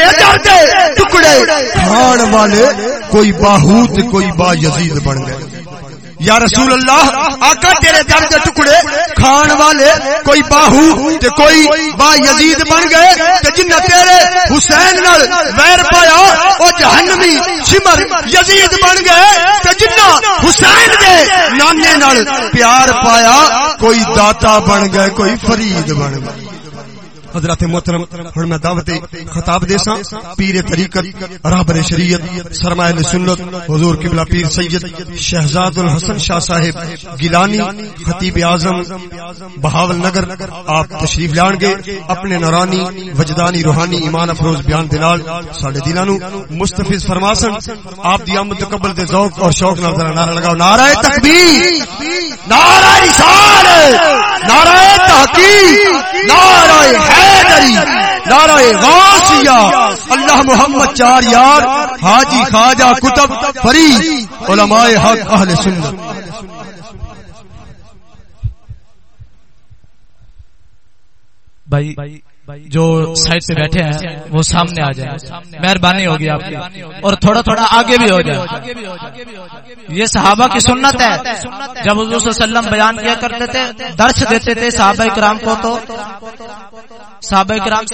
تیرے درد ٹکڑے کھان والے کوئی باہوت کوئی با یزید بن گئے۔ یا رسول اللہ، آقا تیرے در دے ٹکڑے کھان والے کوئی باہو تے کوئی با یزید بن گئے تے جنہ تیرے حسین نال ویر پایا، او جہنمی شمر یزید بن گئے تے جنہ حسین دے نانے نال پیار پایا، کوئی داتا بن گئے، کوئی فرید بن گئے۔ حضرت محترم ہن میں دعوت خطاب دے سا پیر طریقت رہبر شریعت، سرمایہ سنت، حضور قبلہ پیر سید شہزاد الحسن شاہ صاحب، گیلانی، خطیب اعظم، بہاول نگر، آپ تشریف لان گے، اپنے نورانی، وجدانی روحانی ایمان افروز بیان دے نال ساڈے دلاں نو مستفیض فرماسن، آپ دی آمد قبل دے ذوق اور شوق نال ذرا نعرہ لگاؤ، نعرہ تکبیر، نعرہ رسالت، نعرہ تحقیق، نعرہ حیدری نعرہ غاسیہ اللہ محمد چار یار، حاجی خواجہ کتب فری علماء حق، اہل سنت۔ بھائی جو سائڈ سے بیٹھے ہیں، وہ سامنے آ جائیں۔ مہربانی ہوگی آپ کی۔ اور تھوڑا تھوڑا آگے بھی ہو جائے یہ صحابہ کی سنت ہے۔ جب حضور صلی اللہ علیہ وسلم بیان کیا کرتے تھے، درس دیتے تھے صحابہ کرام کو تو۔ صحابہ کرام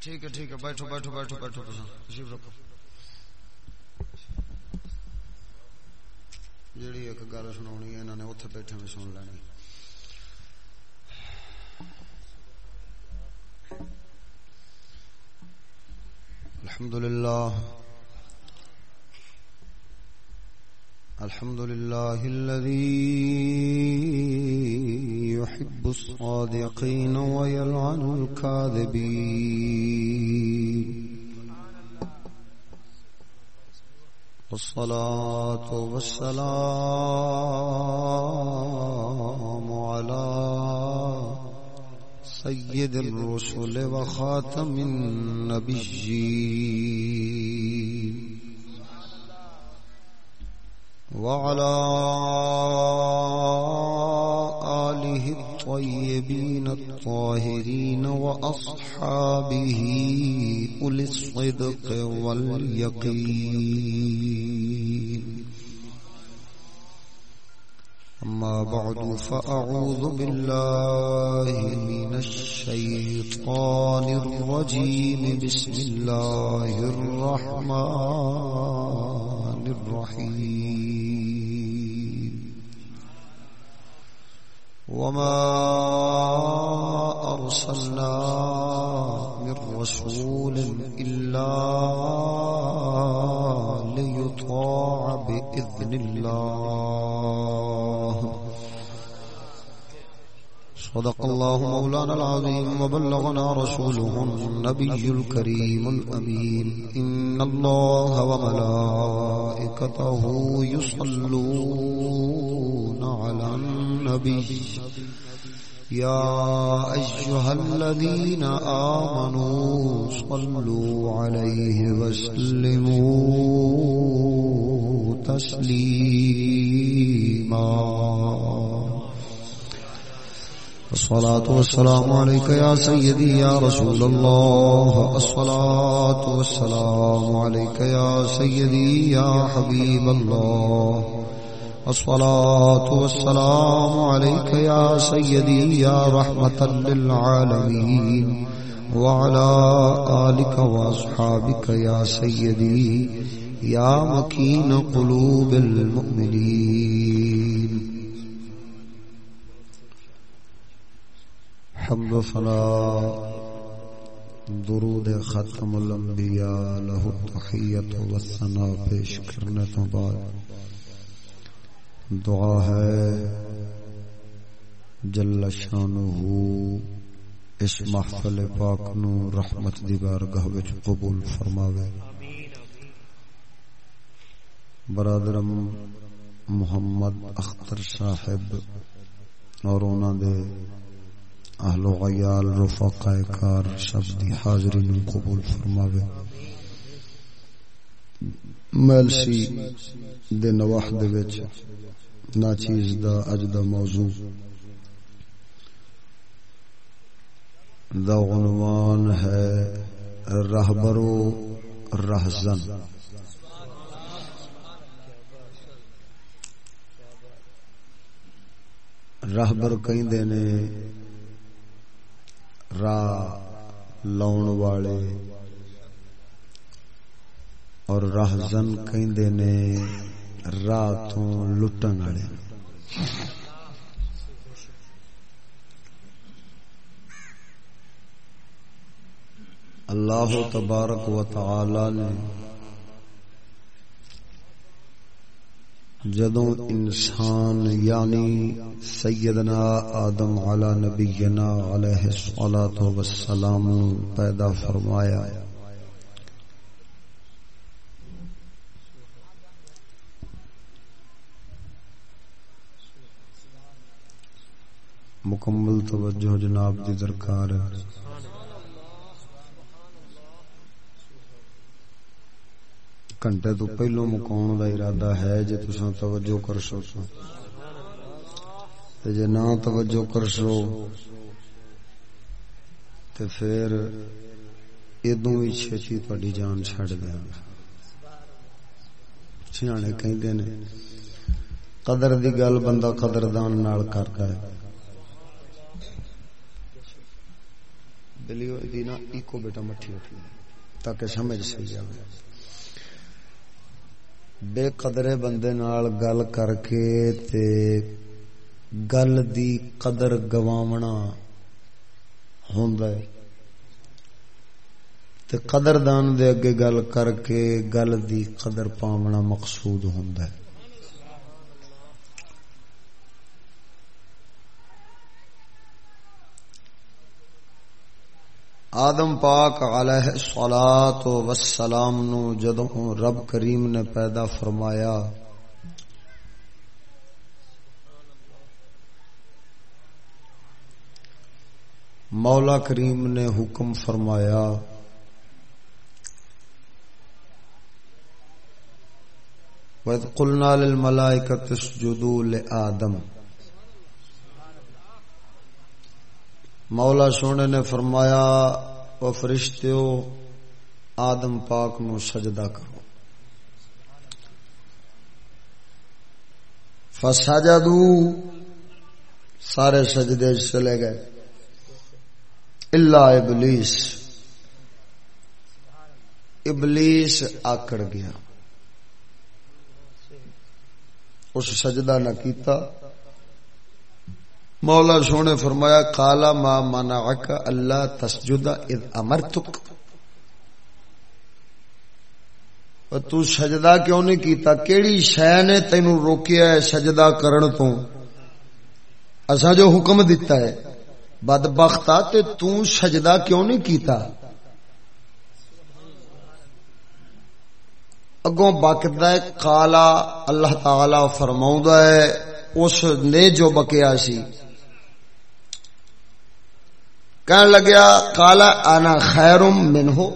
ٹھیک ہے ٹھیک ہے بیٹھو بیٹھو بیٹھو بیٹھو رکھو۔ جیڑی ایک گل سنانی انہوں نے اتنے بیٹھے میں سن لینی الحمد لله الحمد لله الذي يحب الصادقين ويلعن الكاذبين والصلاة والسلام على سيد الرسل وخاتم النبيين. وعلى آله الطيبين الطاهرين وأصحابه أولي الصدق واليقين. بعد، فأعوذ بالله من الشيطان الرجيم. بسم الله الرحمن الرحيم. وما أرسلنا من رسول إلا ليطاع بإذن الله. صدق الله مولانا العظيم وبلغنا رسوله النبي الكريم الأمين. إن الله وملائكته يصلون على النبي. يا أيها الذين آمنوا صلوا عليه وسلموا تسليما. الصلاة والسلام عليك يا سيدي يا رسول الله. الصلاة والسلام عليك يا سيدي يا حبيب الله. الصلاة والسلام عليك يا سيدي يا رحمة للعالمين. وعلى آلك وأصحابك يا سيدي يا مكين قلوب المؤمنين. حمد و درود ختم الانبیاء، له التحیت و پیش کرنے تو بعد۔ دعا ہے جل شانہ اس محفل پاک نو رحمت دی بارگاہ وچ قبول فرماوے۔ برادرم محمد اختر صاحب اور انہاں دے اہل و غیال، رفقاء کار سب دی حاضری نو قبول فرماوے۔ ملسی دے نواح دے وچ نا چیز دا اج دا موضوع۔ دا عنوان ہے رہبرو رہزن۔ رہبر کہیں نے راہ لاؤن والے اور رہزن کہندے نے راہ تو لٹن والے۔ اللہ تبارک و تعالی نے جدوں انسان یعنی سیدنا آدم علی نبینا علیہ الصلوۃ والسلام پیدا فرمایا۔ مکمل توجہ جناب دی درکار۔ ہے گھنٹے تو پہلو مکاؤ دا ارادہ ہے جی تسا توجہ کر سو جی نہ توجہ کر سو تو پھر ادو ہی چھتی تاری جان چڈ دیا سیانے کہ قدر دی گل بندہ قدردان نال کرتا ہے دلیو دینا ایکو بیٹا مٹھی اٹھی تاکہ سمجھ سی جائے بے قدرے بندے نال گل کر کے تے گل دی قدر گواونا ہوندا ہے تے قدردان دے اگے گل کر کے گل دی قدر پاونا مقصود ہوندا ہے آدم پاک علیہ سولاد وسلام نو جدوں رب کریم نے پیدا فرمایا۔ مولا کریم نے حکم فرمایا۔ وَإِذْ قُلْنَا لِلْمَلَائِكَةِ اسْجُدُوا لِآدَمَ۔ مولا سونے نے فرمایا وہ فرشتو آدم پاک نو سجدہ کرو۔ فسجدو، سارے سجدے چلے گئے۔ اللہ ابلیس۔ ابلیس آکڑ گیا۔ اس سجدہ نہ کیتا۔ مولا سونے فرمایا، کالا ما منعک اللہ تسجد اذ امرتک. تو سجدہ کیوں نہیں کیتا؟ کیڑی شے نے تینو روکیا ہے سجدہ کرن تو اسا جو حکم دیتا ہے بدبختا تے تو سجدہ کیوں نہیں کیتا؟ اگوں باقاعدہ کالا اللہ تعالی فرماؤں ہے، اس نے جو بکیا سی کہن لگیا کالا آنا خیرم من ہو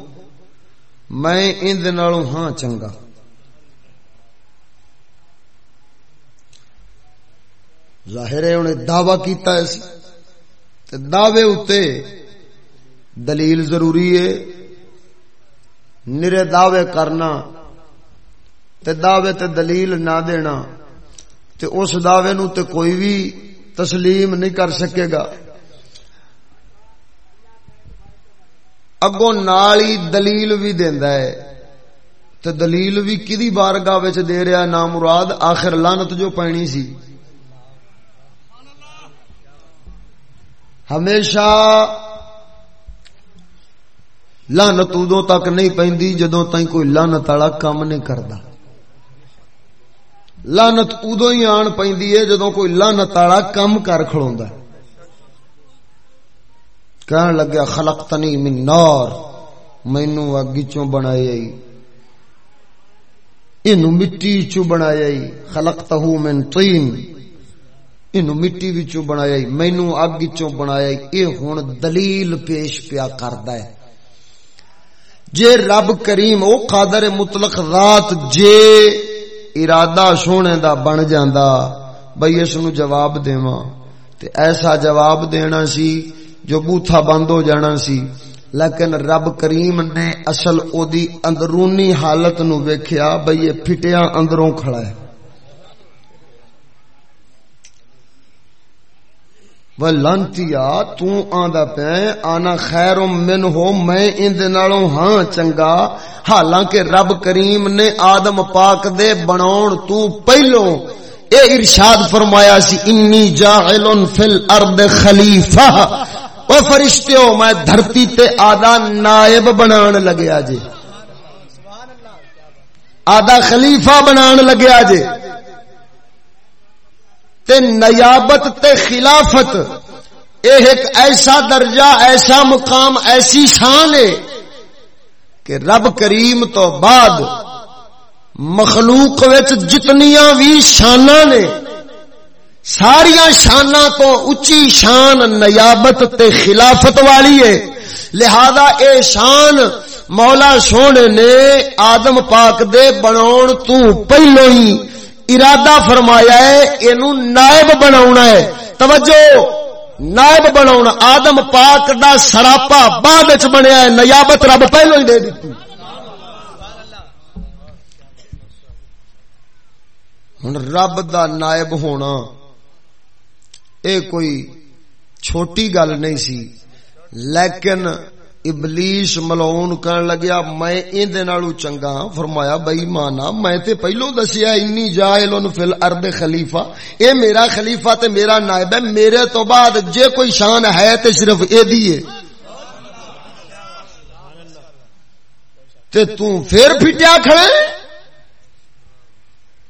میں اند نالوں ہاں چنگا ظاہر ہے انہیں دعوی کیتا ہے تے دعوے اتے دلیل ضروری ہے نرے دعوے کرنا تے دعوے تے دلیل نہ دینا تے اس دعوے نو تے کوئی بھی تسلیم نہیں کر سکے گا اگوں نالی دلیل بھی دیندا ہے۔ تے دلیل بھی کدی بارگاہ وچ دے رہا نا مراد آخر لعنت جو پینی سی۔ ہمیشہ لعنت ادو تک نہیں پیندی جدوں تائیں کوئی لعنت والا کام نہیں کردا۔ لعنت ادو ہی آن پیندی ہے جدوں کوئی لعنت والا کام کر کھڑوندا۔ ہے کہن لگیا خلق تنی من نار مینو اگ چوں بنایا اینو مٹی چو بنایا خلق تہو من طین اینو مٹی وچوں بنایا مینو اگ چوں بنایا اے ہن دلیل پیش پیا کردا ہے جے رب کریم او قادر مطلق ذات جے ارادہ سونے دا بن جاندا بھئی اس نو جواب دیواں تے ایسا جواب دینا سی جو بوتھا بند ہو جانا سی۔ لیکن رب کریم نے اصل او دی اندرونی حالت نو ویکھیا بھئی یہ پھٹیا اندروں کھڑا ہے۔ وہ لانتی آندا پہ آنا خیر من ہو، میں اند نالوں ہاں چنگا۔ حالانکہ رب کریم نے آدم پاک دے بناون تو پہلو اے ارشاد فرمایا سی، انی جاعل فی الارض خلیفہ او فرشتے ہو، میں دھرتی تے آدھا نائب بنان لگیا جے۔ آدھا خلیفہ بنان لگیا جے۔ تے نیابت تے خلافت، اے ایک ایسا درجہ، ایسا مقام، ایسی شان ہے کہ رب کریم تو بعد مخلوق وچ جتنیاں بھی شانہ نے ساریا شانہ تو اچھی شان نیابت تے خلافت والی ہے۔ لہذا اے شان مولا سونے نے آدم پاک دے بناون تو پہلو ہی ارادہ فرمایا ہے، اینو نائب بناونا ہے۔ توجہ، نائب بناونا۔ آدم پاک دا سراپا بعد وچ بنیا ہے، نیابت رب پہلو ہی دے دیتی۔ ہن رب دا نائب ہونا۔ اے کوئی چھوٹی گل نہیں سی۔ لیکن ابلیس ملون کرن لگیا، میں ایندے نالو چنگا ہاں۔ فرمایا، بھائی مانا، میں تے پہلو دسیا انی جائلن فی الارض خلیفہ۔ اے میرا خلیفہ تے میرا نائب ہے، میرے تو بعد جے کوئی شان ہے تے صرف اے دی ہے۔ تے تو پھر پھٹیا کھڑے؟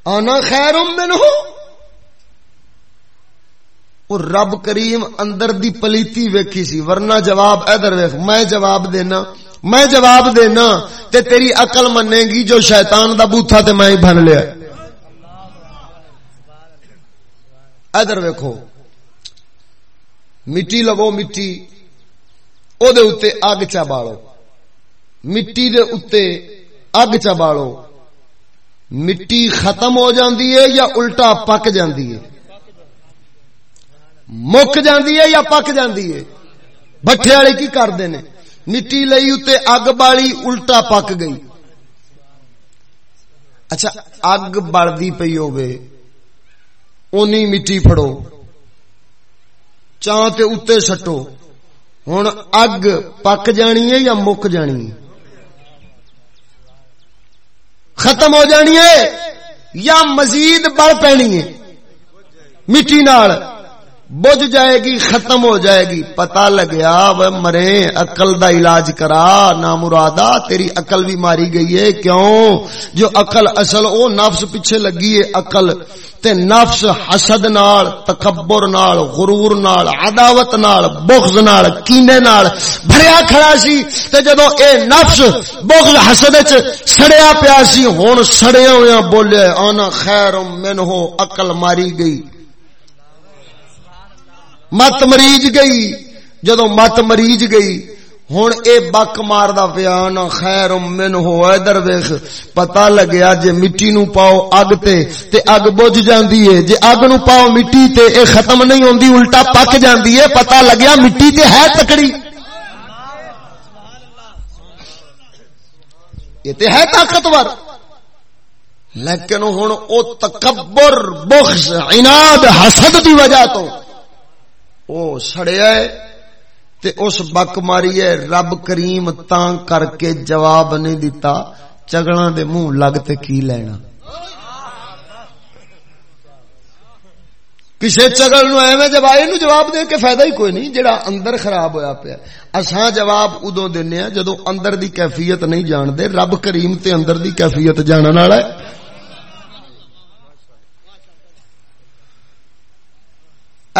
آنا خیر منہ اور رب کریم اندر دی پلیتی ویکھی سی، ورنہ جواب ادھر ویکھ، میں جواب دینا، میں جواب دینا تے تیری عقل منے گی جو شیطان دا بوتھا تے میں ہی بن لیا۔ ادھر ویکھو، مٹی لگو مٹی، او دے اتے اگ چا بالو مٹی دے اتے اگ چا بالو مٹی ختم ہو جاندی ہے یا الٹا پک جاندی ہے؟ مک جاندی ہے یا پک جاندی ہے بٹھے والے کی کرتے ہیں مٹی لئی اتنے اگ بالی الٹا پک گئی اچھا اگ بڑھتی پی اونی مٹی فڑو چان تے اتنے سٹو ہوں اگ پک جانی ہے یا مک جانی ہے ختم ہو جانی ہے یا مزید بڑھ پینی ہے مٹی نال بج جائے گی، ختم ہو جائے گی۔ پتا لگیا، وہ مرے اقل دا علاج کرا نہ مرادا تیری اقل بھی ماری گئی ہے۔ کیوں؟ جو اقل اصل او نفس پیچھے لگی ہے اقل تے نفس حسد نال، تکبر نال، غرور نال، عداوت نال، بغض نال، کینے نال بھریا کھڑا سی۔ تے جدو اے نفس بغض حسد وچ سڑیا پیا سی ہن سڑیا ہویا بولے انا خیر منہو، عقل ماری گئی۔ مت مریض گئی۔ جدو مت مریض گئی ہوں اے بک مار پیا نہ خیر من ہو ادھر ویخ۔ پتا لگیا جے مٹی نو پاؤ اگ تے تے اگ بج جاندی ہے جے اگ نو پاؤ مٹی تے، اے ختم نہیں ہوندی، الٹا پک جاندی ہے پتا لگیا مٹی تے ہے تکڑی۔ یہ تے ہے طاقتور۔ لیکن ہوں او تکبر، بخش، عناد، حسد دی وجہ تو او سڑیا ہے تے اس بک ماری ہے رب کریم تاں کر کے جواب نہیں دیتا چگڑا دے منہ لگ تے کی لینا؟ کسی چگڑ نو ایویں جب آئے نو جواب دے کے فائدہ ہی کوئی نہیں، جڑا اندر خراب ہویا پیا۔ اساں جواب ادو دینے ہیں جدو اندر دی کیفیت نہیں جان دے رب کریم تے اندر دی کیفیت جانن والا ہے۔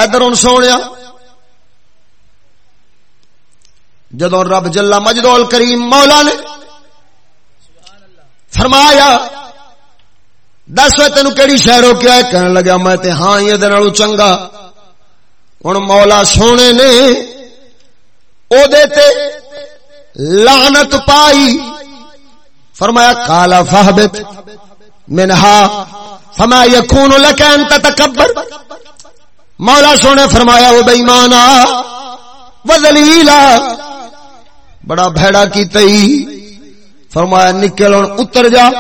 ادھر ہوں سونے جدو رب جلا مجدول کریم مولا نے فرمایا، دس تین کہڑی شہر ہو کیا کہنے لگا، میں تے ہاں یہ چنگا۔ ہوں مولا سونے نے او دے تے لانت پائی۔ فرمایا کالا فہبت منہا، فما یکون لکا ان تتکبر۔ مولا سونے فرمایا، وہ بیمانا وہ دلیلا بڑا بھیڑا کی تئی فرمایا، نکل اتر جا،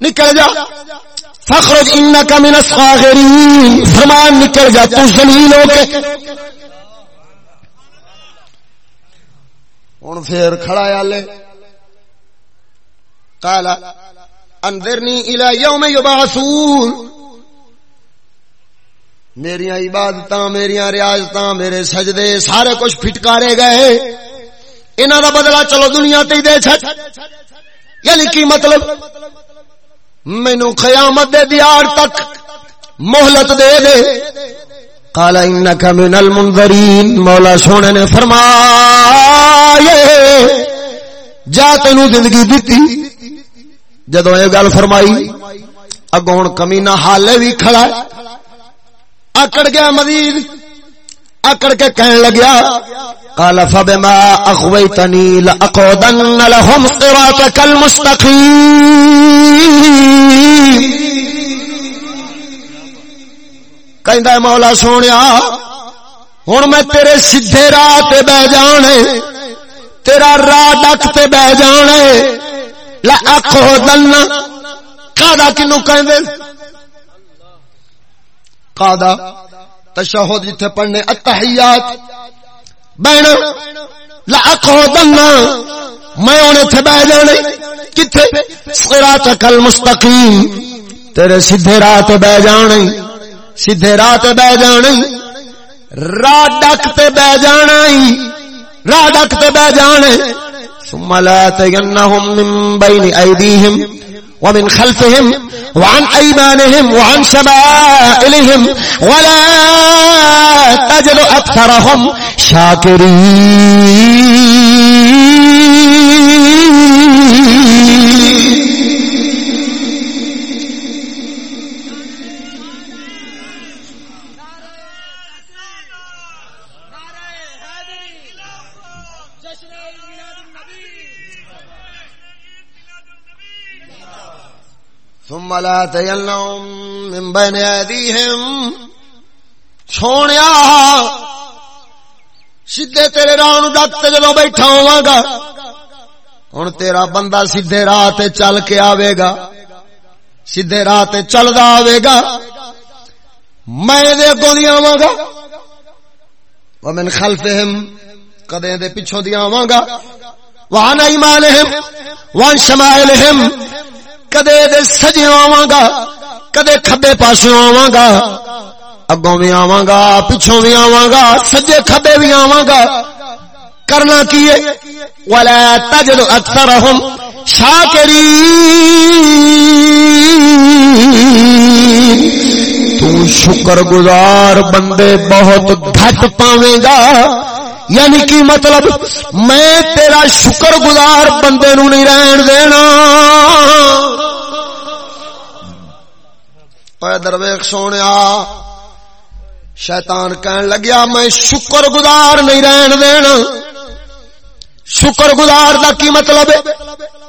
نکل جا۔ فخرج انکا من الصاغرین۔ فرمایا، نکل جا، تو زلیل ہو کے۔ ہوں پھر کھڑا ہے لے کالا اندرنی الى یوم یبعثون۔ میری عبادت میری ریاضت میرے سجدے، سارے کچھ پھٹکارے گئے۔ انہوں دا بدلا چلو دنیا تے دے چھ یعنی کی مطلب؟ مینو قیامت دے دیار تک مہلت دے دے۔ قال انك من المنذرين مولا سونے نے فرمایا، جا تینو زندگی دتی جدو یہ گل فرمائی، اگوں ہوں کمی نہ حالے بھی کھڑا اکڑ گیا مزید، اکڑ کے کہن لگیا، قال فبما اخويتني لاقعدن لهم صراطك المستقيم کہندا مولا سونیا، ہن میں تیرے سیدھے راہ تے بہ جانے، تیرا راہ ڈک تے بہ جانے لاقعدن قادا کینو کہندے؟ قادا تشہد جتھے پڑھنے، التحیات۔ بہن لاقعدن میں انہیں تھے بہ جانے۔ کتھے؟ صراطک المستقیم۔ تیرے سیدھے راہ تے بہ جانے۔ سیدھے راہ تے بہ جانے۔ راہ ڈک تے بہ جانے۔ راہ ڈک تے بہ جانے۔ ثم لا تينهم من بين ايديهم ومن خلفهم وعن أيمانهم وعن شمائلهم ولا تجد أكثرهم شاكرين. ثم لا تيلهم من بين ايديهم سونیا، سیدھے تیرے راہ نو ڈک تے بیٹھا ہوواں گا، ہن تیرا بندہ سیدھے راہ تے چل کے آوے گا، سیدھے راہ تے چلدا آوے گا، میں دے اگوں دی آواں گا، ومن خلفهم کدے دے پیچھوں دی آواں گا، وعن ایمانهم وعن شمائلهم کدے دے سجے آواں گا، کدے کھبے پاسے آواں گا۔ اگوں بھی آواں گا، پچھوں بھی آواں گا، سجے کھبے بھی آواں گا۔ کرنا کیے ولا تجد اکثرهم شاکرین تو شکر گزار بندے بہت گھٹ پاویں گا۔ یعنی کی مطلب؟ میں تیرا شکر گزار بندے نو نہیں رہن دینا۔ درویخ سونے شیطان کہن لگیا، میں شکر گزار نہیں رہن دین شکر گزار دا کی مطلب ہے؟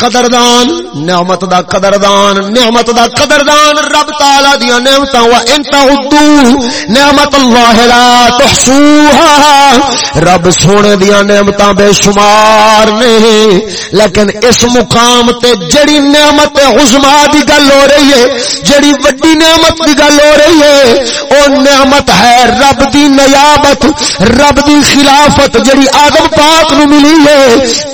قدردان، نعمت دا قدردان، نعمت دا قدردان، رب تعالی دیا نعمتاں وا انت عدو نعمت اللہ لا تحصوها۔ رب سونے دیا نعمتاں بے شمار نے، لیکن اس مقام تے جڑی نعمت عظما دی گل ہو رہی ہے، جڑی وڈی نعمت دی گل ہو رہی ہے او نعمت ہے رب دی نیابت، رب دی خلافت، جڑی آدم پاک نو ملی ہے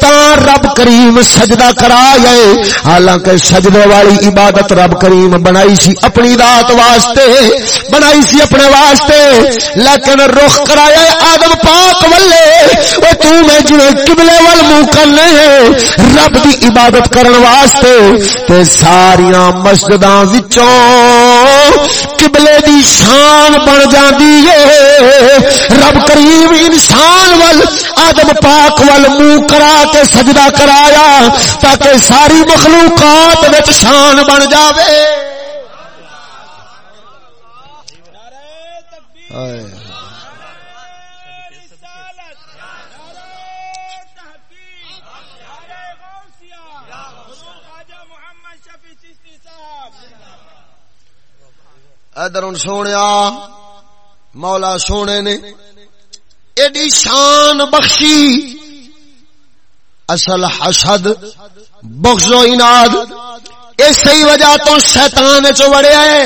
تا رب کریم سجدہ کرا گئے حالانکہ سجدے والی عبادت رب کریم بنائی سی اپنی ذات واسطے، بنائی سی اپنے واسطے۔ لیکن رخ کرایا آدم پاک ولے او تو میں جویں قبلے وال منہ کرنے ہیں، رب دی عبادت کرن واسطے۔ تے ساریاں مسجداں وچوں قبلے دی شان بن جاندی ہے۔ رب کریم انسان ول، آدم پاک ول منہ کرا کے سجدہ کرایا تاکہ ساری مخلوقات وچ شان بن جاوے۔ ادھر سونے مولا سونے نے ایڈی شان بخشی۔ اصل حسد بخش و اناد اسی وجہ تو شیطان چ وڑیا ہے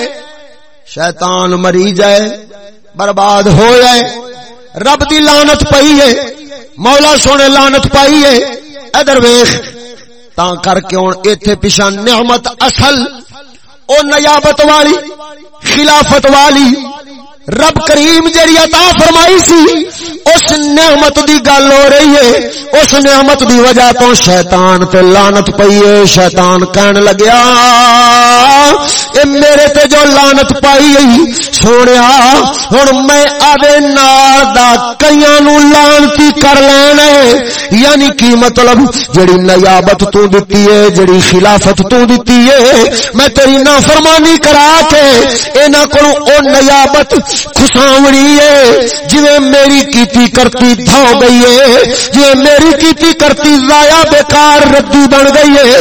شیطان مری جائے، برباد ہو جائے رب دی لانت پئی ہے، مولا سونے لانت پائی ہے۔ ادھر ویخ تا کر کے ہوں ایتھے پیچھا نعمت اصل۔ او نیابت والی خلافت والی رب کریم جڑی عطا فرمائی سی، اس نعمت دی گل ہو رہی ہے۔ اس نعمت دی وجہ تو شیطان تے لعنت پئی ہے۔ شیطان کہن لگیا، اے میرے تے جو لعنت پائی ہے سونیا، ہن میں آدے نال دا کئیاں نو لعنتی کر لینا ہے۔ یعنی کی مطلب؟ جڑی نیابت تو دتی ہے جڑی خلافت تو دتی ہے۔ میں تیری نافرمانی کرا کے، انہاں کولوں او نیابت خساونی ہے۔ جی میری کیتی کرتی دھو گئی ہے۔ جی میری کیتی کرتی ضائع بیکار ردی بن گئی ہے۔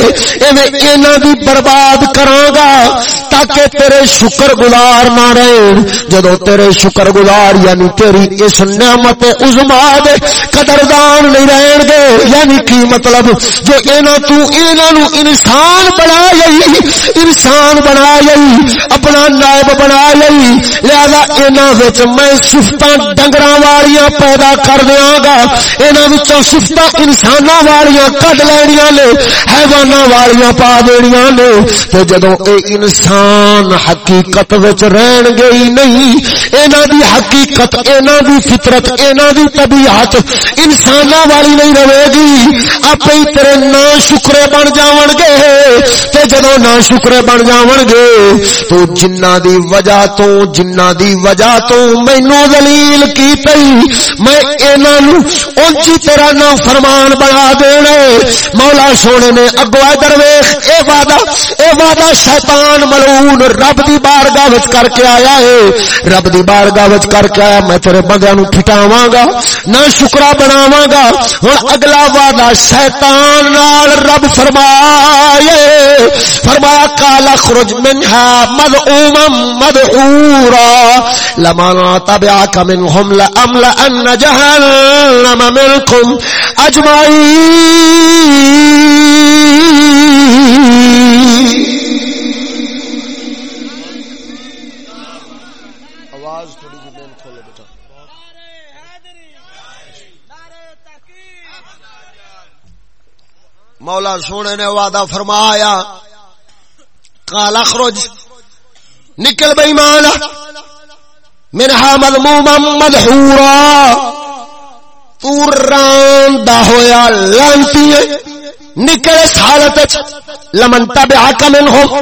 اینا دی برباد کراں گا تاکہ تیرے شکر گزار نہ رہے۔ جدو تیرے شکر گزار یعنی تیری اس نعمت عظما دے قدردان نہیں رہن گے یعنی کی مطلب؟ جو اینا تو اینا نو انسان بنا لئی انسان بنا لئی اپنا نائب بنا لئی لہذا اینا وچ میں صفتاں ڈنگراں والیاں پیدا کر دیاں گا، انہاں وچوں صفتاں انساناں والیاں کڈ لینیاں نے، حیواناں والیاں پا دینیاں نے۔ تے جدوں اے انسان حقیقت وچ رہن گے ہی نہیں، انہاں دی حقیقت، انہاں دی فطرت، انہاں دی طبیعت انساناں والی نہیں رہے گی۔ اپے ہی تیرے نا شکرے بن جاون گے۔ تے جدوں نا شکرے بن جاون گے، تو جنہ دی وجہ تو، جنہ دی وجہ وجہ تو مینو دلیل کی تئی میں انہوں اونچی طرح نہ فرمان بنا دینا مولا سونے نے اگو ادھر ویخ اے وعدہ اے وعدہ شیطان ملعون رب دی بارگاہ وچ کر کے آیا ہے۔ رب دی بارگاہ وچ کر کے آیا، میں تیرے بندیاں نو پھٹاواں گا نہ شکرا بناواں گا ہن اگلا وعدہ شیطان نال رب فرمائے۔ فرمایا، کالا خرج منها مدعوما مدعورا۔ لما تبعك منهم لأملأن جهنم منكم أجمعين. مولا سونے نے وعدہ فرمایا کالا خرج نکل بئی مانا منہا مذموما مدحورا۔ تو راندا ہویا لانتی نکل اس حالت لمن تبعک منہم۔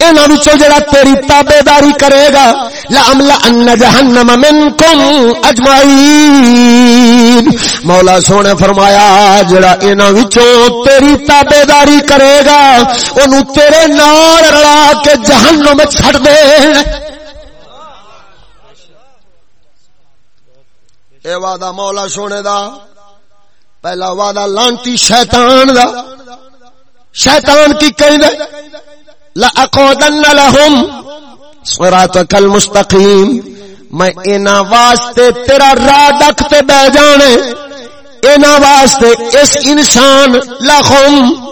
انہاں وچوں جڑا تیری تابعداری کرے گا لعملا ان جہنم منکم اجمعین۔ مولا سونے فرمایا، جڑا انہاں وچوں تیری تابعداری کرے گا اونوں تیرے نال رلا کے جہنم وچ چھڈ دے۔ اے وعدہ مولا سونے دا، پہلا وعدہ لانتی شیطان دا۔ شیطان کی کہیں دے؟ لَأَقُودَنَّ لَهُمْ صِرَاطَكَ الْمُسْتَقِيمِ۔ میں اینا واسطے تیرا راہ ڈکتے بے جانے۔ اینا واسطے اس انسان لَخُمْ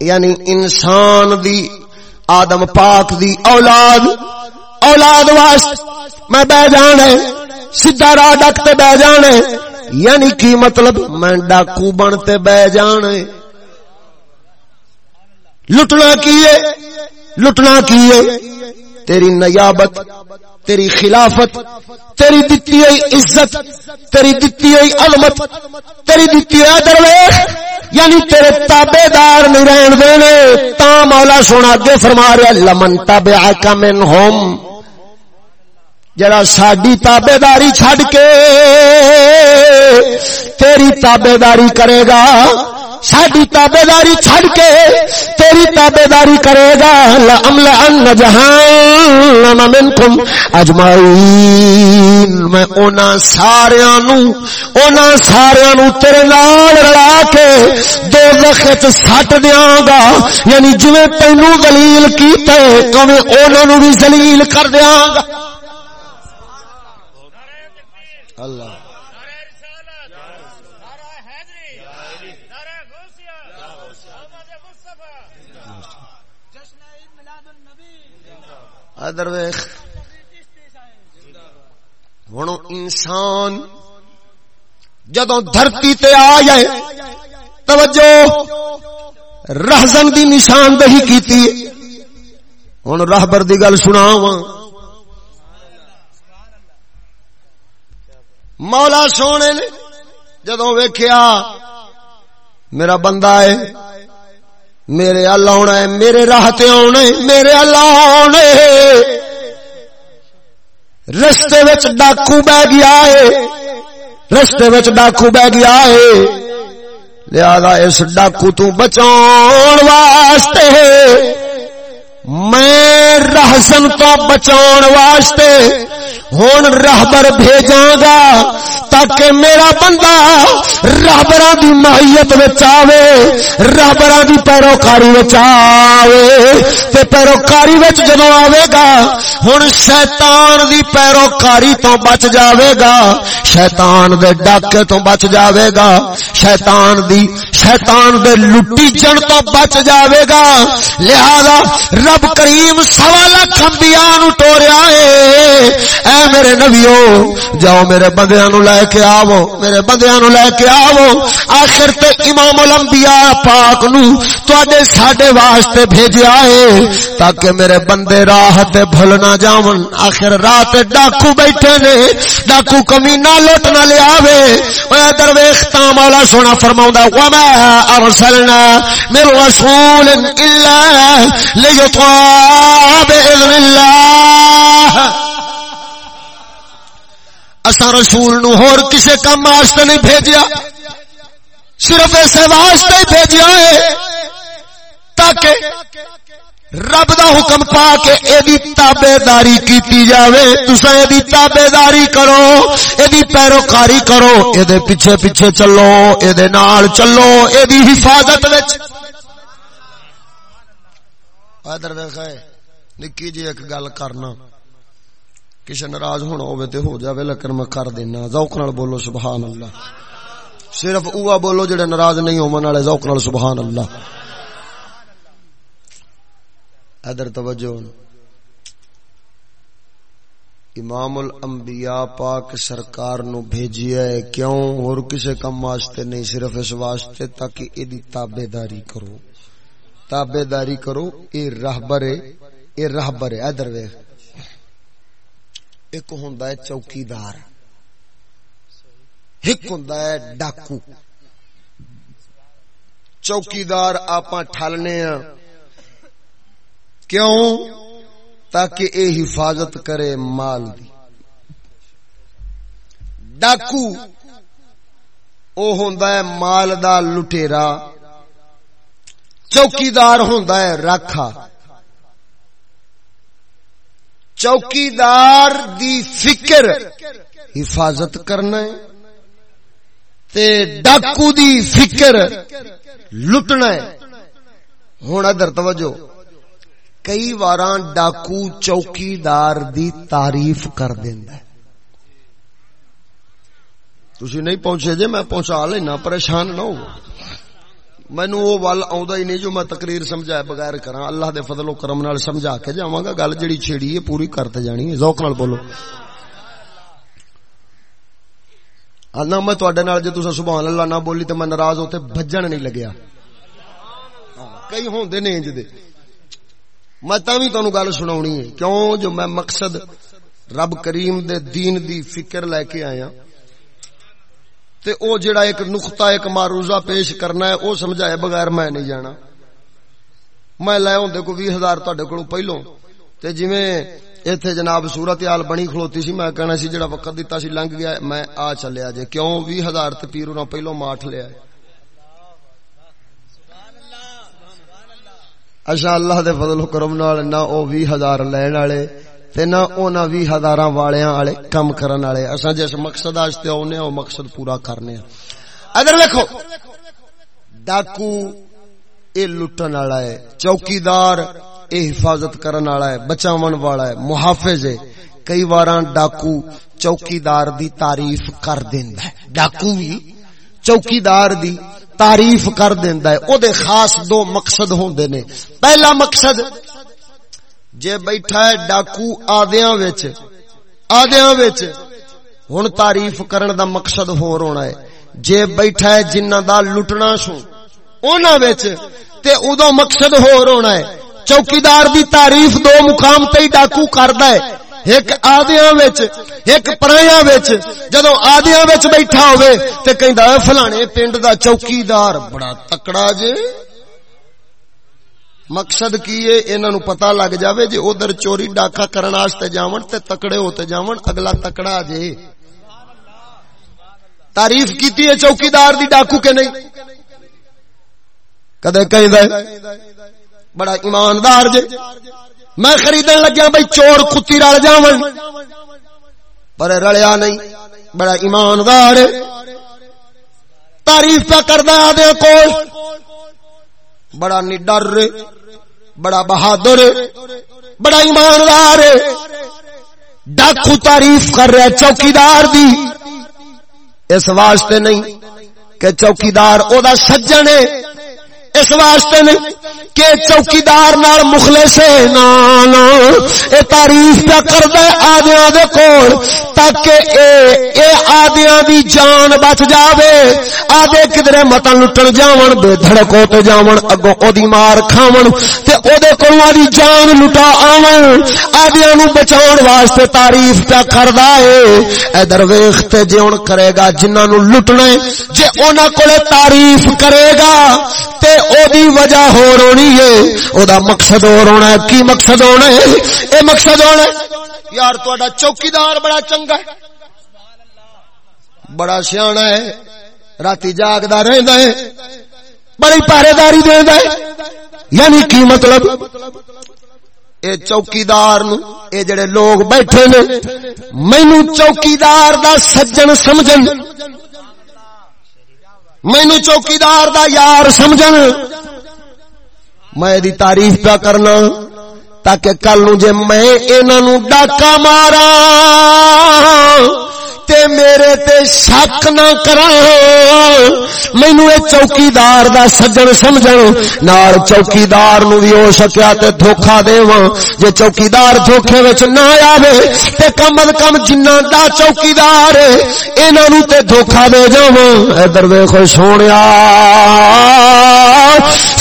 یعنی انسان دی، آدم پاک دی اولاد۔ اولاد واسطے میں بے جانے سدھا راہ ڈک ڈکتے بہ جانے یعنی کی مطلب؟ میں ڈاکو بنتے بہ جانے لٹنا کیے لٹنا کیے تیری نیابت، تیری خلافت، تیری دتی ہوئی عزت، تیری دتی ہوئی علمت، تیری دتی ہوئی درویش۔ یعنی تیرے تابے دار نہیں رہن دینے۔ تا مولا سونا اگے فرما رہا لمن تابعہ کا من ہوم جڑا ساڈی تابے داری چڈ کے تیری تابے داری کرے گا ساری تابے داری چڈ کے تیری تابے داری کرے گا۔ امل ان جہان منکم اجمائی میں اونا سارا نو سارا نو تیرے نال رلا کے دو لخت سٹ دیا گا۔ یعنی جی تینو دلیل کیتے کمیں اونا نو بھی دلیل کر دیا گا۔ اللہ۔ ادر ویخ ہوں انسان جدو دھرتی تے آ جائے توجہ رہزن دی نشاندہی کیتی ہوں راہبر دی گل سنا مولا سونے نے جدو ویکھیا، میرا بندہ ہے، میرے اللہ آنا ہے، میرے راہ تے آنا ہے، میرے اللہ آنا رستے وچ ڈاکو بہ گیا ہے، رستے وچ ڈاکو بہ گیا ہے۔ لہذا اس ڈاکو تو بچاؤ واسطے میں رہسن تو بچاؤ واسطے ہوں رہبر بھیجا گا تاکہ میرا بندہ رابر کی ماہیت آوے رابر کی پیروکاری آوے۔ پیروکاری جدو آئے گا ہوں شیطان دی پیروکاری تو بچ جاوے گا۔ شیطان دے ڈاکے تو بچ جاوے گا۔ شیطان دی، شیطان دے لٹی جن تو بچ جاوے گا۔ لہذا رب کریم سوا لکھ انبیاء نو ٹوریا ہے۔ اے میرے نبیو، جاؤ میرے بندیاں نو لے کے آو میرے بندیاں نو لے کے آو آخر تے امام الانبیاء پاک نو تواڈے ساڈے واسطے بھیجیا ہے تاکہ میرے بندے راہ تے بھول نہ جاون۔ آخر رات ڈاکو بیٹھے نے، ڈاکو کمینہ لوٹ نہ لے آوے۔ اے درویش تا مولا سونا فرماوندا وما ارسلنا من رسول الا ليطاع باذن الله۔ اسا رسول نو ہور کسے کام واسطے نہیں بھیجیا۔ صرف ایسے واسطے ہی بھیجیا ہے تاکہ رب دا حکم پا کے ایدی تابے داری کیتی جاوے۔ تسا ایدی تابے داری کرو، ایدی پیروکاری کرو، ایدے پیچھے پیچھے چلو، ایدے نال چلو، ایدی حفاظت وچ۔ ادھر دیکھے نکی جی ایک گل کرنا۔ کسی ناراض ہونا ہوئے تے ہو جاوے، لیکن میں کر دینا۔ ذوق نال بولو سبحان اللہ صرف اوہ بولو جڑے ناراض نہیں ہون والے، ذوق نال سبحان اللہ ادھر توجہ۔ امام الانبیاء پاک سرکار نو بھیجیا ہے، کیوں؟ اور کسے کم واسطے نہیں، صرف اس واسطے تاکہ ایدی تابے داری کرو۔ تابے داری کرو، اے رہبر ہے اے رہبر ہے ادھر ویکھ ایک ہوں چوکیدار، ایک ہوں ڈاکو۔ چوکیدار آپ ٹھالنے ہاں۔ کیوں؟ تاکہ اے حفاظت کرے مال دی۔ ڈاکو، او ہوں مال دا لٹےرا چوکیدار ہوں رکھا چوکیدار دی فکر حفاظت کرنا ہے تے ڈاکو دی فکر لٹنا ہے ہوں ادھر توجہ کئی وار ڈاکو چوکیدار دی تعریف کر دینا ہے تھی نہیں پہنچے جے میں پہنچا لینا پریشان نہ ہو مینو وہ ول ہی نہیں جو میں تقریر سمجھا بغیر کرا اللہ دے فضل و کرم نال سمجھا کے جاواں گا گل جڑی چھیڑی ہے پوری کرتے جانی ہے ذوق نال بولو انا میں تواڈے نال جے تساں سبحان اللہ نہ بولی تے میں ناراض ہوتے بھجن نہیں لگیا کئی ہوندے نے انج دے میں تاوی تانوں گل سناونی ہے کیوں جو میں مقصد رب کریم دے دین دی فکر لے کے آیا تے او جڑا ایک نقطہ، ایک معروضہ پیش کرنا ہے، او سمجھائے بغیر میں نہیں جانا۔ میں لے ہوندے کو 20000 تہاڈے کولوں پہلوں۔ تے جویں ایتھے جناب صورت حال بنی کھلوتی سی، میں کہنا سی جڑا وقت دیتا سی لنگ گیا میں آ چلیا جے۔ کیوں؟ 20000 تے پیر نو پہلو ماٹھ لیا ہے اچھا اللہ دے فضل و کرم نال نہ او 20000 لین والے۔ تے نہ انہاں 20000 والیاں والے کم کرن والے اساں جس مقصد واسطے اونے او مقصد پورا کرنے ادھر دیکھو ڈاکو اے لٹن والا ہے، چوکیدار اے حفاظت کرن والا ہے، بچاون والا ہے، محافظ ہے۔ کئی واراں ڈاکو چوکیدار دی تعریف کر دیندا ہے۔ ڈاکو بھی چوکیدار دی تعریف کر دیندا ہے۔ او دے خاص دو مقصد ہوندے نے۔ پہلا مقصد جے بیٹھا ہے ڈاکو آدیاں وچ آدیاں وچ۔ ہن تعریف کرن دا مقصد ہور ہونا ہے۔ جے بیٹھا ہے جنہاں دا لٹنا سو انہاں وچ۔ تے اودوں مقصد ہور ہونا ہے۔ چوکیدار دی تعریف دو مقام تے ڈاکو کردا ہے۔ ایک آدیاں وچ، ایک پرایاں وچ۔ جدوں آدیاں وچ بیٹھا ہوے تے کہندا ہے فلانے پنڈ دا چوکیدار بڑا تکڑا جے۔ مقصد کی ہے؟ انہاں نو پتہ لگ جاوے جے ادھر چوری ڈاکا کرن واسطے جاون تے تکڑے ہوتے جاون، اگلا تکڑا جے۔ تعریف کیتی ہے چوکیدار دی ڈاکو کے نہیں؟ کدے کہندا ہے بڑا ایماندار جے۔ میں خریدن لگیا بھائی چور کتی رل جاون۔ پر رلیا نہیں، بڑا ایماندار تعریف پہ کردا آدے کول۔ بڑا نڈر بڑا بہادر، بڑا ایماندار، ڈاکو تعریف کر رہا چوکیدار دی۔ اس واسطے نہیں کہ چوکیدار او دا سجن ہے، اس واسطے نہیں کہ چوکیدار نال مخلص نان اے تعریف پہ کردا ہے آدیاں دے کول، تاکہ اے اے آدیاں دی جان بچ جاوے آدے کدھر متن لٹن جاون، بے دھڑکو تے جاون، اگوں او دی مار کھاون، تے او دے کولوں دی جان لٹا آون آدیاں نو بچاون واسطے تعریف پہ کردا اے ادھر ویکھ تے جون کرے گا جنہاں نو لٹنا ہے، جے انہاں کولے تعریف کرے گا، تے او دی وجہ ہو رونی ہے؟ او دا مقصد ہو رونا ہے، کی مقصد ہونا ہے؟ اے مقصد ہونا ہے؟ یار تہاڈا چوکیدار بڑا چنگا ہے۔ بڑا سیاںا ہے۔ راتی جاگدا رہندا ہے۔ بڑی پہرے داری دیندا ہے۔ یعنی کی مطلب؟ اے چوکیدار نو، اے جڑے لوگ بیٹھے نے مینوں چوکیدار دا سجن سمجھن۔ مینو چوکیدار دا یار سمجھن۔ میں دی تعریف پہ کرنا تاکہ کل نو جے میں انہاں نو ڈاکا مارا تے میرے تے شک نہ کرا مینو اے چوکیدار دا سجن سمجھن نال چوکیدار نو بھی ہو سکیا تے دھوکا دیواں جے چوکیدار دھوکے وچ نہ آوے تے کم از کم جنہ دا چوکیدار انہاں نو تے دھوکا دے جاواں ادھر ویکھو سونیا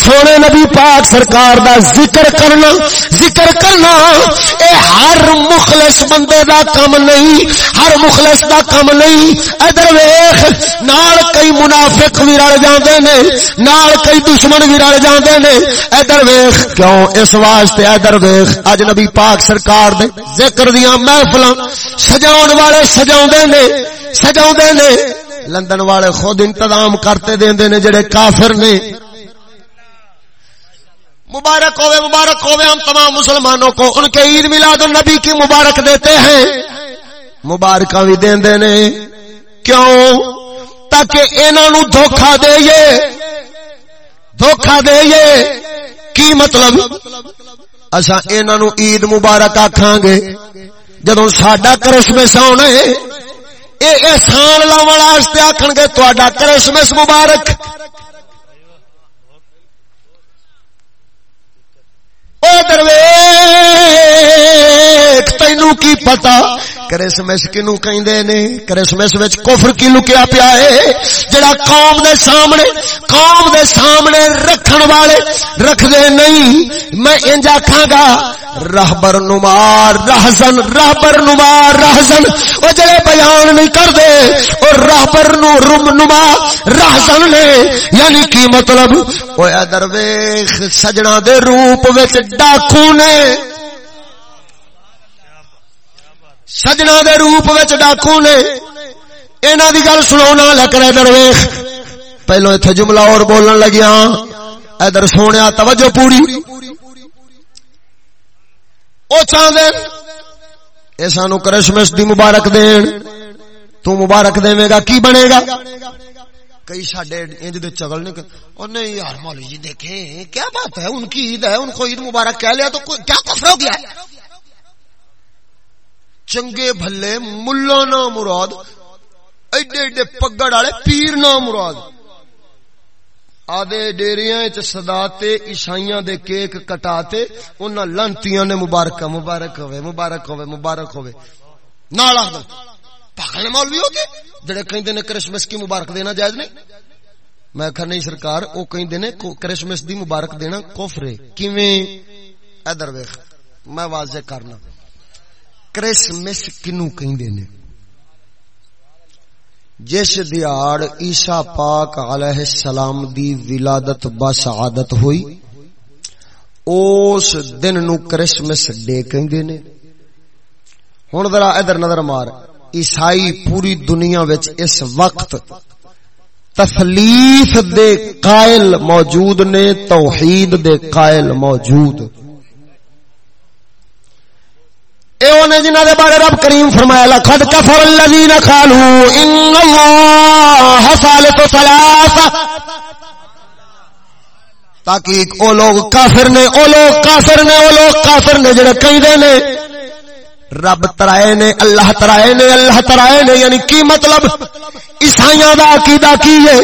سونے نبی پاک سرکار دا ذکر کرنا ذکر ذکر کرنا، اے ہر مخلص بندے دا کم نہیں، ہر مخلص دا کم نہیں۔ ادھر ویخ نال کئی منافق بھی رل جاندے نے، نال کئی دشمن بھی رل جاندے نے۔ ادھر ویخ کیوں؟ اس واسطے ادھر ویخ اج نبی پاک سرکار دے ذکر دیاں محفلاں سجاون والے سجاوندے نے سجاوندے نے۔ لندن والے خود انتظام کرتے دیندے نے، جڑے کافر نے۔ مبارک ہوئے مبارک ہوئے، ہم تمام مسلمانوں کو ان کے عید میلاد النبی کی مبارک دیتے ہیں۔ مبارک بھی دے نے۔ کیوں؟ تاکہ انہوں نو دھوکھا دئیے۔ دھوکھا دئیے۔ کی مطلب؟ اچھا انہوں نو عید مبارک آکھاں گے۔ جدو ساڈا کرسمس آنا ہے، اے احسان لاون واسطے آکھن گے تہاڈا کرسمس مبارک۔ درویش تینو کی پتا کرسمس کنو کہندے نے؟ کرسمس وچ کفر کی لکیا پیا ہے؟ جڑا قوم دے سامنے، قوم دے سامنے رکھن والے رکھ دے نہیں، میں انج آکھاں گا، رہبر نمار رہزن، رہبر نمار رہزن۔ او جڑے بیان نہیں کر دے اور رہبر نو رم نما، رہزن نے۔ یعنی کی مطلب؟ او درویش سجنا دے روپ وچ ڈاکو نے۔ سجنا دے روپ وچ ڈاکو نے انہاں دی گل سنو نہ لکر ادھر ویکھ پہلو ایتھے جملہ اور بولن لگیا ادھر سونیا توجہ پوری او چاہندے اے سانو کرسمس دی مبارک دین تو مبارک دے گا کی بنے گا کئی ساڈے انج دے چگل نہیں او نہیں یار مولوی جی دیکھیں کیا بات ہے ان کی عید ہے ان کو عید مبارک کہہ لیا تو کیا کفر ہو گیا چنگے بھلے، ملا نا مراد، ایڈے ایڈے پگڑ والے، پیر نا مراد۔ آدھے ڈیریاں چ صداتے، عیسائیاں دے کیک کٹاتے، انہاں لانتیاں نے مبارک مبارک ہوے مبارک ہوے مبارک ہوے نال آ دو پاگل مولوی ہو کے؟ جڑے کہندے نے کرسمس کی مبارک دینا جائز نہیں؟ میں کہا نہیں سرکار، او کہندے نے کرسمس دی مبارک دینا کفر ہے۔ کیویں؟ ادھر ویکھ، میں واضح کرنا۔ کرسمس کینو کہندے نے۔ جس دیار عیسیٰ پاک علیہ السلام دی ولادت با سعادت ہوئی، اس دن نو کرسمس ڈے کہندے نے۔ ہن ذرا ادھر نظر مار، عیسائی پوری دنیا وچ اس وقت تثلیث دے قائل موجود نے، توحید دے قائل موجود۔ نے جنہ دے بارے رب کریم فرمایا، لقد کفر الذین قالوا ان اللہ ثالث ثلاث۔ تاکہ او لوگ کافر نے، او لوگ کافر نے، او لوگ کافر نے جڑے کہندے نے۔ رب ترائے نے، اللہ ترائے نے، اللہ ترائے نے یعنی کی مطلب؟ عیسائیاں دا عقیدہ کی ہے؟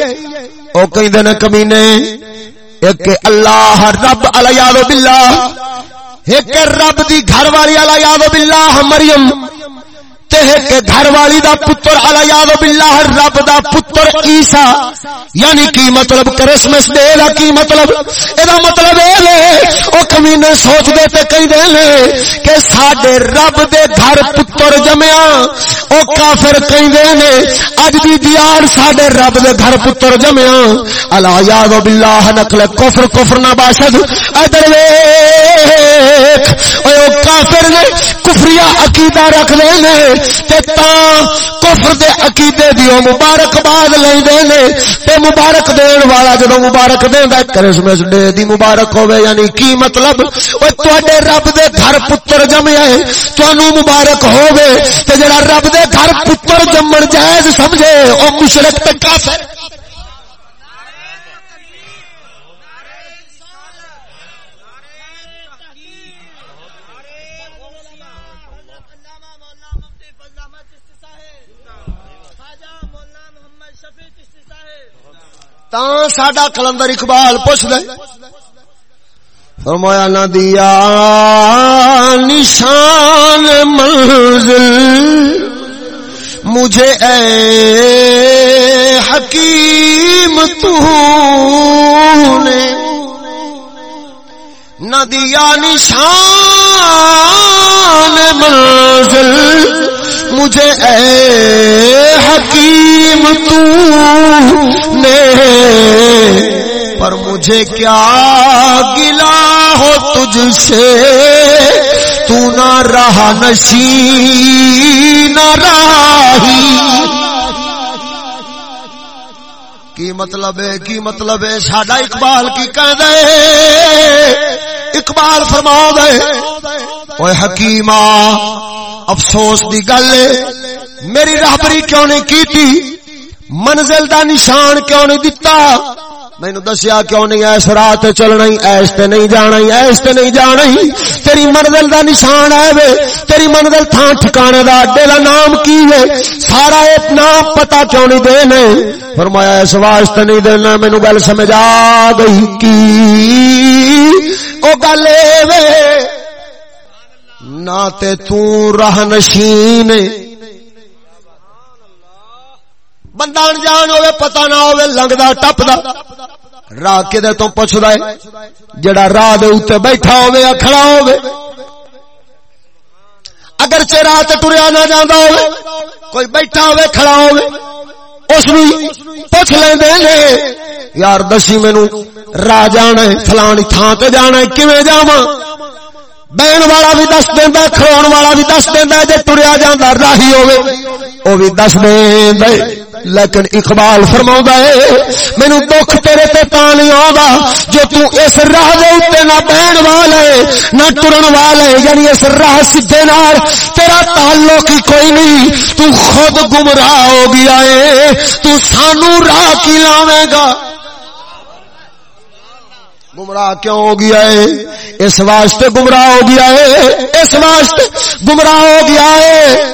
او کہندے نے کمینے، ایک اللہ رب الیاذ باللہ ایک رب دی گھر والی والا یاد باللہ مریم، تے ایک گھر والی دا پتر علی یاد باللہ رب دا پتر عیسی۔ یعنی کی مطلب کرسمس دے دا کی مطلب؟ اے دا مطلب اے لے او کمینے سوچ دے تے کہیں دے لے کہ ساڈے رب دے گھر پتر جمیا او کافر کہیں دے نے، اج دی دیار ساڈے رب دے گھر پتر جمیا علی یاد باللہ نقل کفر کفر نہ باشد۔ ادھر ویکھ کافر نے کفریہ عقیدہ رکھ لے نے تے تا کفر دے عقیدے دی او مبارک باد لیندے نے تے مبارک دین والا جدوں مبارک دیندا ہے کرسمس ڈے دی مبارک ہوے یعنی کی مطلب؟ او تواڈے رب دے گھر پتر جمیا ہے تانوں مبارک ہوے تے جڑا رب دے گھر پتر جمن جائز سمجھے، او مشرک تے کافر۔ ساڈا کلندر اقبال پوچھ دے فرمایا نہ دیا نشان منزل مجھے اے حکیم تو نے۔ نہ دیا نشان منزل مجھے اے حکیم تو نے پر مجھے کیا گلا ہو تجھ سے؟ تو نہ رہا نشی نہ راہی۔ کی مطلب ہے، کی مطلب ہے؟ ساڈا اقبال کی کہہ دے۔ اقبال فرما دے۔ اوے حکیمہ افسوس دی گل میری راہبری کیوں نہیں کی منزل دا نشان کیوں نہیں دتا؟ مینو دسیا کیوں نہیں ایس رات چلنا ایس تے نہیں جانا ایس تے نہیں جانا تیری منزل دا نشان ہے وے، تیری منزل تھان ٹھکانے دا اڈے نام کی ہے؟ سارا ایک نام پتا کیوں نہیں دینے؟ فرمایا اس واسطے نہیں دینا مینو گل سمجھ آ گئی کی؟ او گل وے نہ تے تو راہ نشین بندہ انجان ہوئے، پتہ نہ ہوئے، لنگدا، ٹپدا۔ راہ کدے تو پوچھدا ہے؟ جڑا راہ دے اوتے بیٹھا ہوئے یا کھڑا ہوئے۔ اگر چے راہ تے ٹریا نہ جاندا ہوئے، کوئی بیٹھا ہوئے، کھڑا ہوئے، اس نو پوچھ لیندے نے، یار دسی مینوں راہ جانا ہے، فلانی تھان تے جانا ہے، کیویں جاواں؟ بہن والا بھی دس دینا کھلو والا بھی دس دینا جی تریا جانا راہی ہوے وہ بھی دس دے لیکن اقبال فرما ہے مینو دکھ تیرے تے تا نہیں آگا جو تو اس راہ دے نہ بہن والے نہ ٹرن والے یعنی اس راہ سیدھے نال تیرا تعلق ہی کوئی نہیں تو خود گمراہ ہو گیا ہے تو سانو راہ کی لاوے گا گمراہ کیوں ہو گیا ہے؟ اس واسطے گمراہ ہو گیا ہے۔ اس واسطے گمراہ ہو گیا ہے۔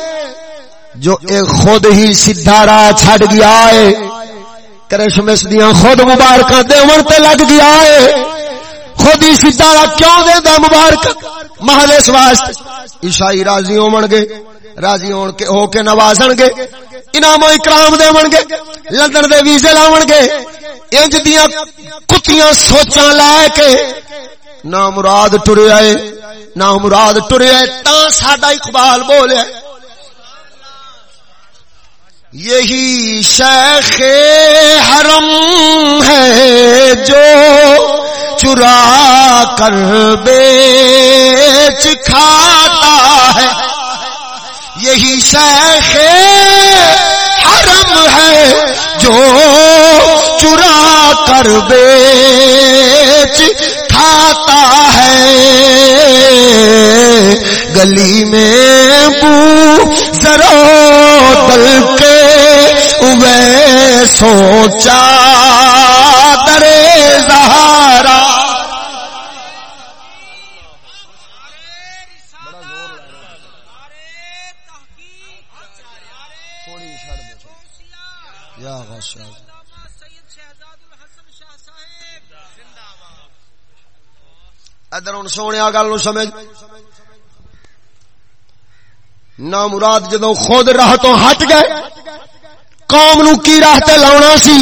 جو ایک خود ہی سیدھا راہ چھڑ گیا ہے۔ کرشمس دیا خود مبارک دیون تے لگ گیا ہے۔ خود ہی سیدھا راہ کیوں دے دا مبارک؟ محل اس واسطے۔ عیسائی راضی ہون گے راضی ہون کے ہو کے نوازن گے انعام و اکرام دے گے، لندن دے ویزے لاون گے، انج دیا کتیاں سوچا لے کے نہ مراد ٹرے آئے نہ مراد ٹرے آئے تا ساڈا اقبال بولے۔ یہی شیخ حرم ہے جو چرا کر بیچ کھاتا ہے۔ یہی شیخ حرم ہے جو چرا کر بیچ کھاتا ہے۔ گلی میں بو ذرا دل کے وہ سوچا درے زہارا ادھر ہوں، سونے گل نو سمجھ۔ نہ مراد جدو خود راہ تو ہٹ گئے، قوم نو کی راہ تے لاؤنا سی؟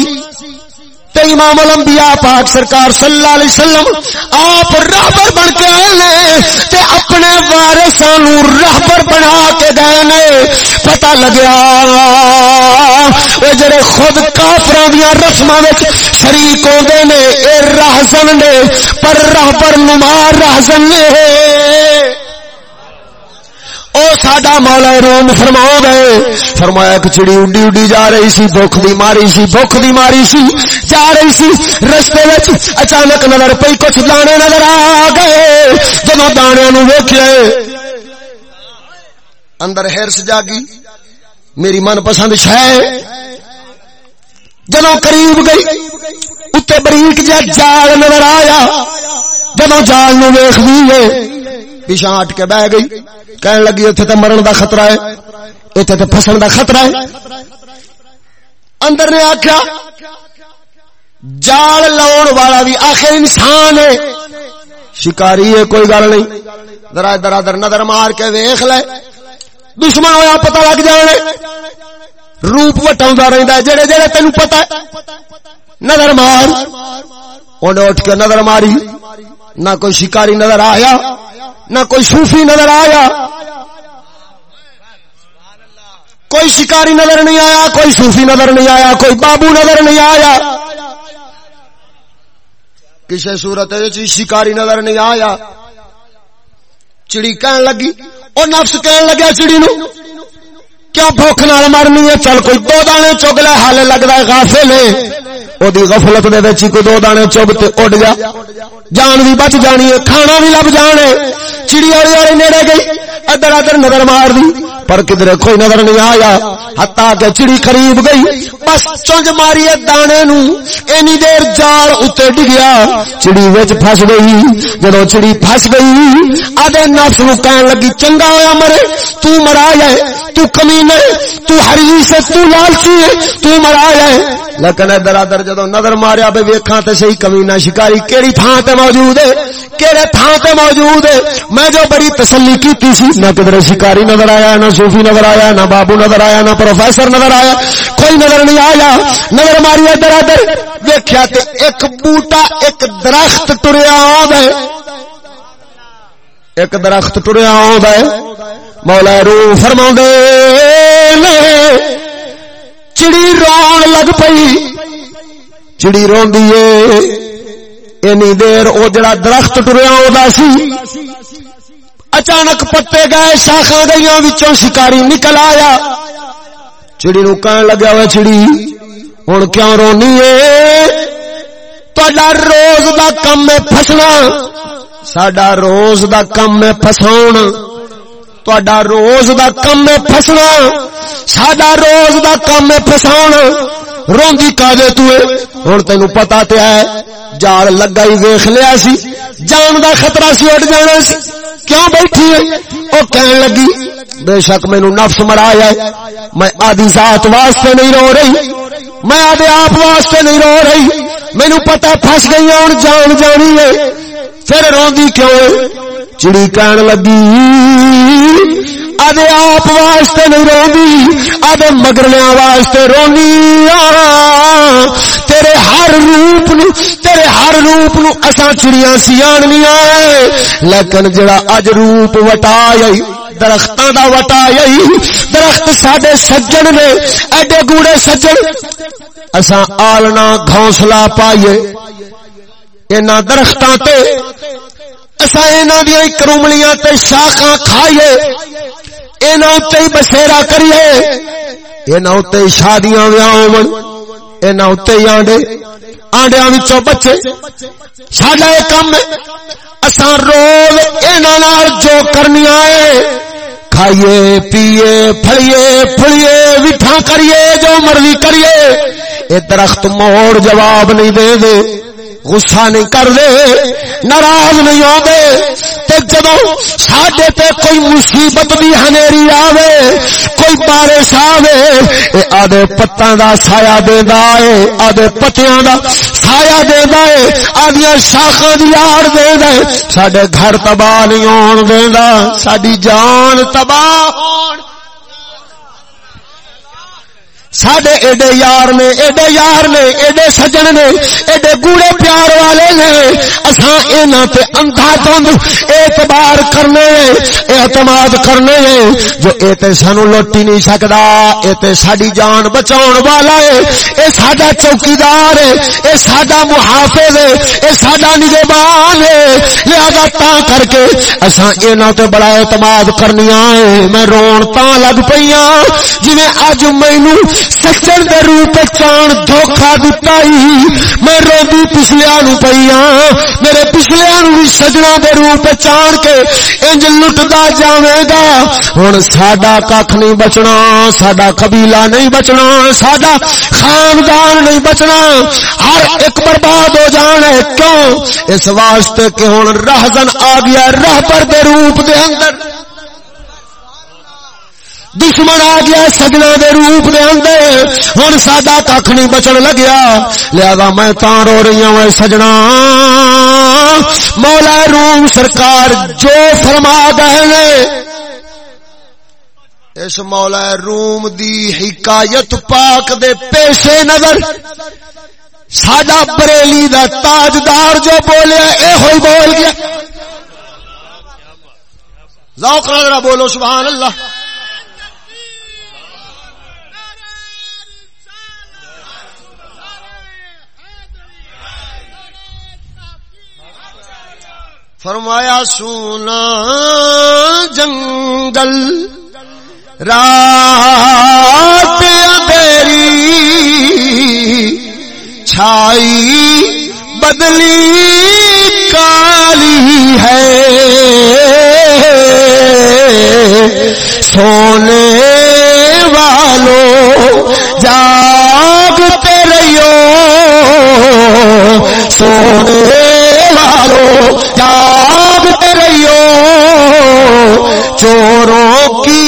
تے امام الانبیاء پاک سرکار صلی اللہ علیہ وسلم آپ راہبر بن کے آئے نے تے اپنے وارثاں نو راہبر بنا کے گئے نے، پتہ لگیا۔ اے جڑے خود کافراں دیاں رسماں وچ شریک ہوندے نے، اے راہزن نے، پر راہبر نما راہزن نے۔ ساڈا مولا روم فرما گئے فرمایا ایک چڑی اڈی اڈی جا رہی سی بخ دی ماری سی بخ دی ماری سی جا رہی سی رستے وچ اچانک نظر پئی کچھ دانے نظر آ گئے جدو دانے نو ویکھیا اندر ہرس جاگی میری من پسند شے جدو قریب گئی اتنے بریک جا جال نظر آیا جدو جال نو ویخ دی پیچھا ہٹ کے بہ گئی۔ کہنے لگی اتنے تو مرن دا خطرہ ہے۔ اتنے تو فسن دا خطرہ ہے۔ اندر نے آخیا جال لاؤن والا بھی آخر انسان ہے۔ شکاری ہے، کوئی گل نہیں۔ ذرا ادھر ادھر نظر مار کے ویخ لے۔ دشمن ہوا پتا لگ جانے روپ وٹا رہتا ہے، جڑے جڑے تین پتا نظر مار۔ انہیں اٹھ کے نظر ماری۔ نہ کوئی شکاری نظر آیا۔ نہ کوئی صوفی نظر آیا، کوئی شکاری نظر نہیں آیا، کوئی صوفی نظر نہیں آیا، کوئی بابو نظر نہیں آیا۔ کسی صورت شکاری نظر نہیں آیا۔ چڑی کہن لگی وہ نفس کہن لگیا چڑی نو، کیوں بھوک نال مرنی ہے؟ چل کوئی دو دانے چگ لے حال لگتا ہے غافل ہے۔ وہ غفلت دے وچ کوئی دو دانے چب تے اڑ گیا جان بھی بچ جانی ہے کھانا بھی لب جانے چڑی والی والی نیڑے گئی ادھر ادھر نظر مار دی پر کدھر کوئی نظر نہیں آیا ہتا کہ چڑی قریب گئی بس چونج ماری دانے نو اینی دیر جال اتنے ڈگیا چڑی وچ پھس گئی جدو چڑی پھس گئی آدھے نفس نو کہن لگی چنگا ہویا مرے تو مرا ہے تو کمینے تو حریص ہے تو لالچی ہے تو مرا ہے لیکن ادھر ادھر جدو نظر ماریا بے ویکھاں تے صحیح کمینا شکاری، کیڑی تھان تے موجود ہے؟ کیڑے تھان تے موجود ہے؟ میں جو بڑی تسلی کیتی سی، نہ کدھر شکاری نظر آیا، نہ صوفی نظر آیا، نہ بابو نظر آیا، نہ پروفیسر نظر آیا، کوئی نظر نہیں آیا۔ نظر ماری ادھر ادھر دیکھا تے ایک بوٹا، ایک درخت ٹریا آ ایک درخت ٹریا آ مولا رو فرما چڑی رون لگ پئی۔ چڑی روی دیر وہ جڑا درخت ٹریا سی، اچانک پتے گئے شاخا گئی شکاری نکل آیا۔ چڑی نو کہن لگا ہوا چڑی ہوں کیوں رونی ہے؟ تا روز دا کم ہے فسنا سڈا روز دا کم ہے فساؤ تا روز دا کم ہے فسنا سڈا روز دا کم ہے فساؤ روی کا ہوں تین پتا تو ہے جال لگا ہی ویخ لیا سی۔ جان دا خطرہ سی اڈ جانا سی۔ کیوں بیٹھی ہے؟ وہ کہن لگی، بے شک مینو نفس مرایا ہے۔ میں آدھی ذات واسطے نہیں رو رہی۔ میں آدھے آپ واسطے نہیں رو رہی۔ مینو پتا پھس گئی ہوں جان جانی ہے۔ پھر روی کیوں چڑی کہن لگی آدھے آپ واسطے نہیں روی آدھے مگرلیا واسطے رونی تیرے ہر روپ نو تیرے ہر روپ نو اساں چڑیاں سیاں لیکن جڑا اج روپ وٹا آئی درختوں دا وٹا آئی درخت سڈے سجن نے ایڈے گوڑے سجن اساں آلنا گھونسلا پائیے انہاں درختاں تے اساں انہاں دی کروملیاں تے شاخاں کھائیے ہی بسیرا کریے یہ شادیاں ویاہ ہی آنڈے آنڈیا بچے سڈا یہ کام اسان روز یہ جو کرنی ہے کھائیے پیے پھڑیے پھڑیے وٹھا کریے جو مرضی کریے یہ درخت موڑ جواب نہیں دے دے غصہ نہیں کر دے ناراض نہیں آدھے تے جدو ساڈے تے کوئی مصیبت بھی ہنیری آوے، کوئی بارش آوے، اے آدھے پتاں دا سایہ دیندا اے، آدھے پتیاں دا سایہ دیندا اے، آدھیاں شاخاں دی آڑ دیندا اے۔ ساڈے گھر تباہ نہیں ہون دیندا، ساڈی جان تباہ ہون سڈے ایڈے یار نے ایڈے یار نے ایڈے سجن نے ایڈے گوڑے پیار والے نے اساں اصا تے اندھا دھند اعتبار کرنے اعتماد کرنے جو اے تے سانو لوٹی نہیں سکدا اے تے ساڈی جان بچاؤن والا ہے اے ساڈا چوکیدار ہے اے ساڈا محافظ ہے اے ساڈا نگہبان ہے لہذا تا کر کے اساں انہاں تے بڑا اعتماد کرنیاں ہے میں رون تا لگ پیاں جویں اج مینوں سچن دے روپ چان دھوکھا دتا میں روی پچھلیا نو پی ہاں میرے پچھلیا نو بھی سجنا دے روپ چان کے۔ انج لٹتا جاوے گا۔ ہوں ساڈا کھ نہیں بچنا، ساڈا قبیلہ نہیں بچنا، ساڈا خاندان نہیں بچنا۔ ہر ایک برباد ہو جان ہے۔ کیوں؟ اس واسطے کہ ہوں رہزن آ گیا رہ پر دے روپ دے اندر۔ دشمن آ گیا سجنا دے روپ دے اندر۔ ہوں ساڈا کھ نہیں بچن لگیا۔ لہذا میں تا رو رہی ہوں سجنا۔ مولا روم سرکار جو فرما گئے اس مولا روم دی حکایت پاک دے پیشے نظر، ساڈا بریلی دا تاجدار جو بولیا اے ہوئی بول گیا۔ ذوق نظرہ بولو، سبحان اللہ۔ فرمایا سونا جنگل رات اندھیری چھائی بدلی کالی ہے۔ سونے والو جاگتے رہیو۔ سونے والو جاگتے رہیو چوروں کی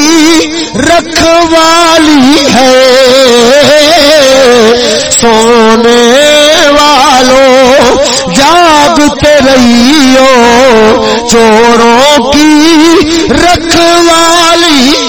رکھوالی ہے۔ سونے والو جاگتے رہیو چوروں کی رکھوالی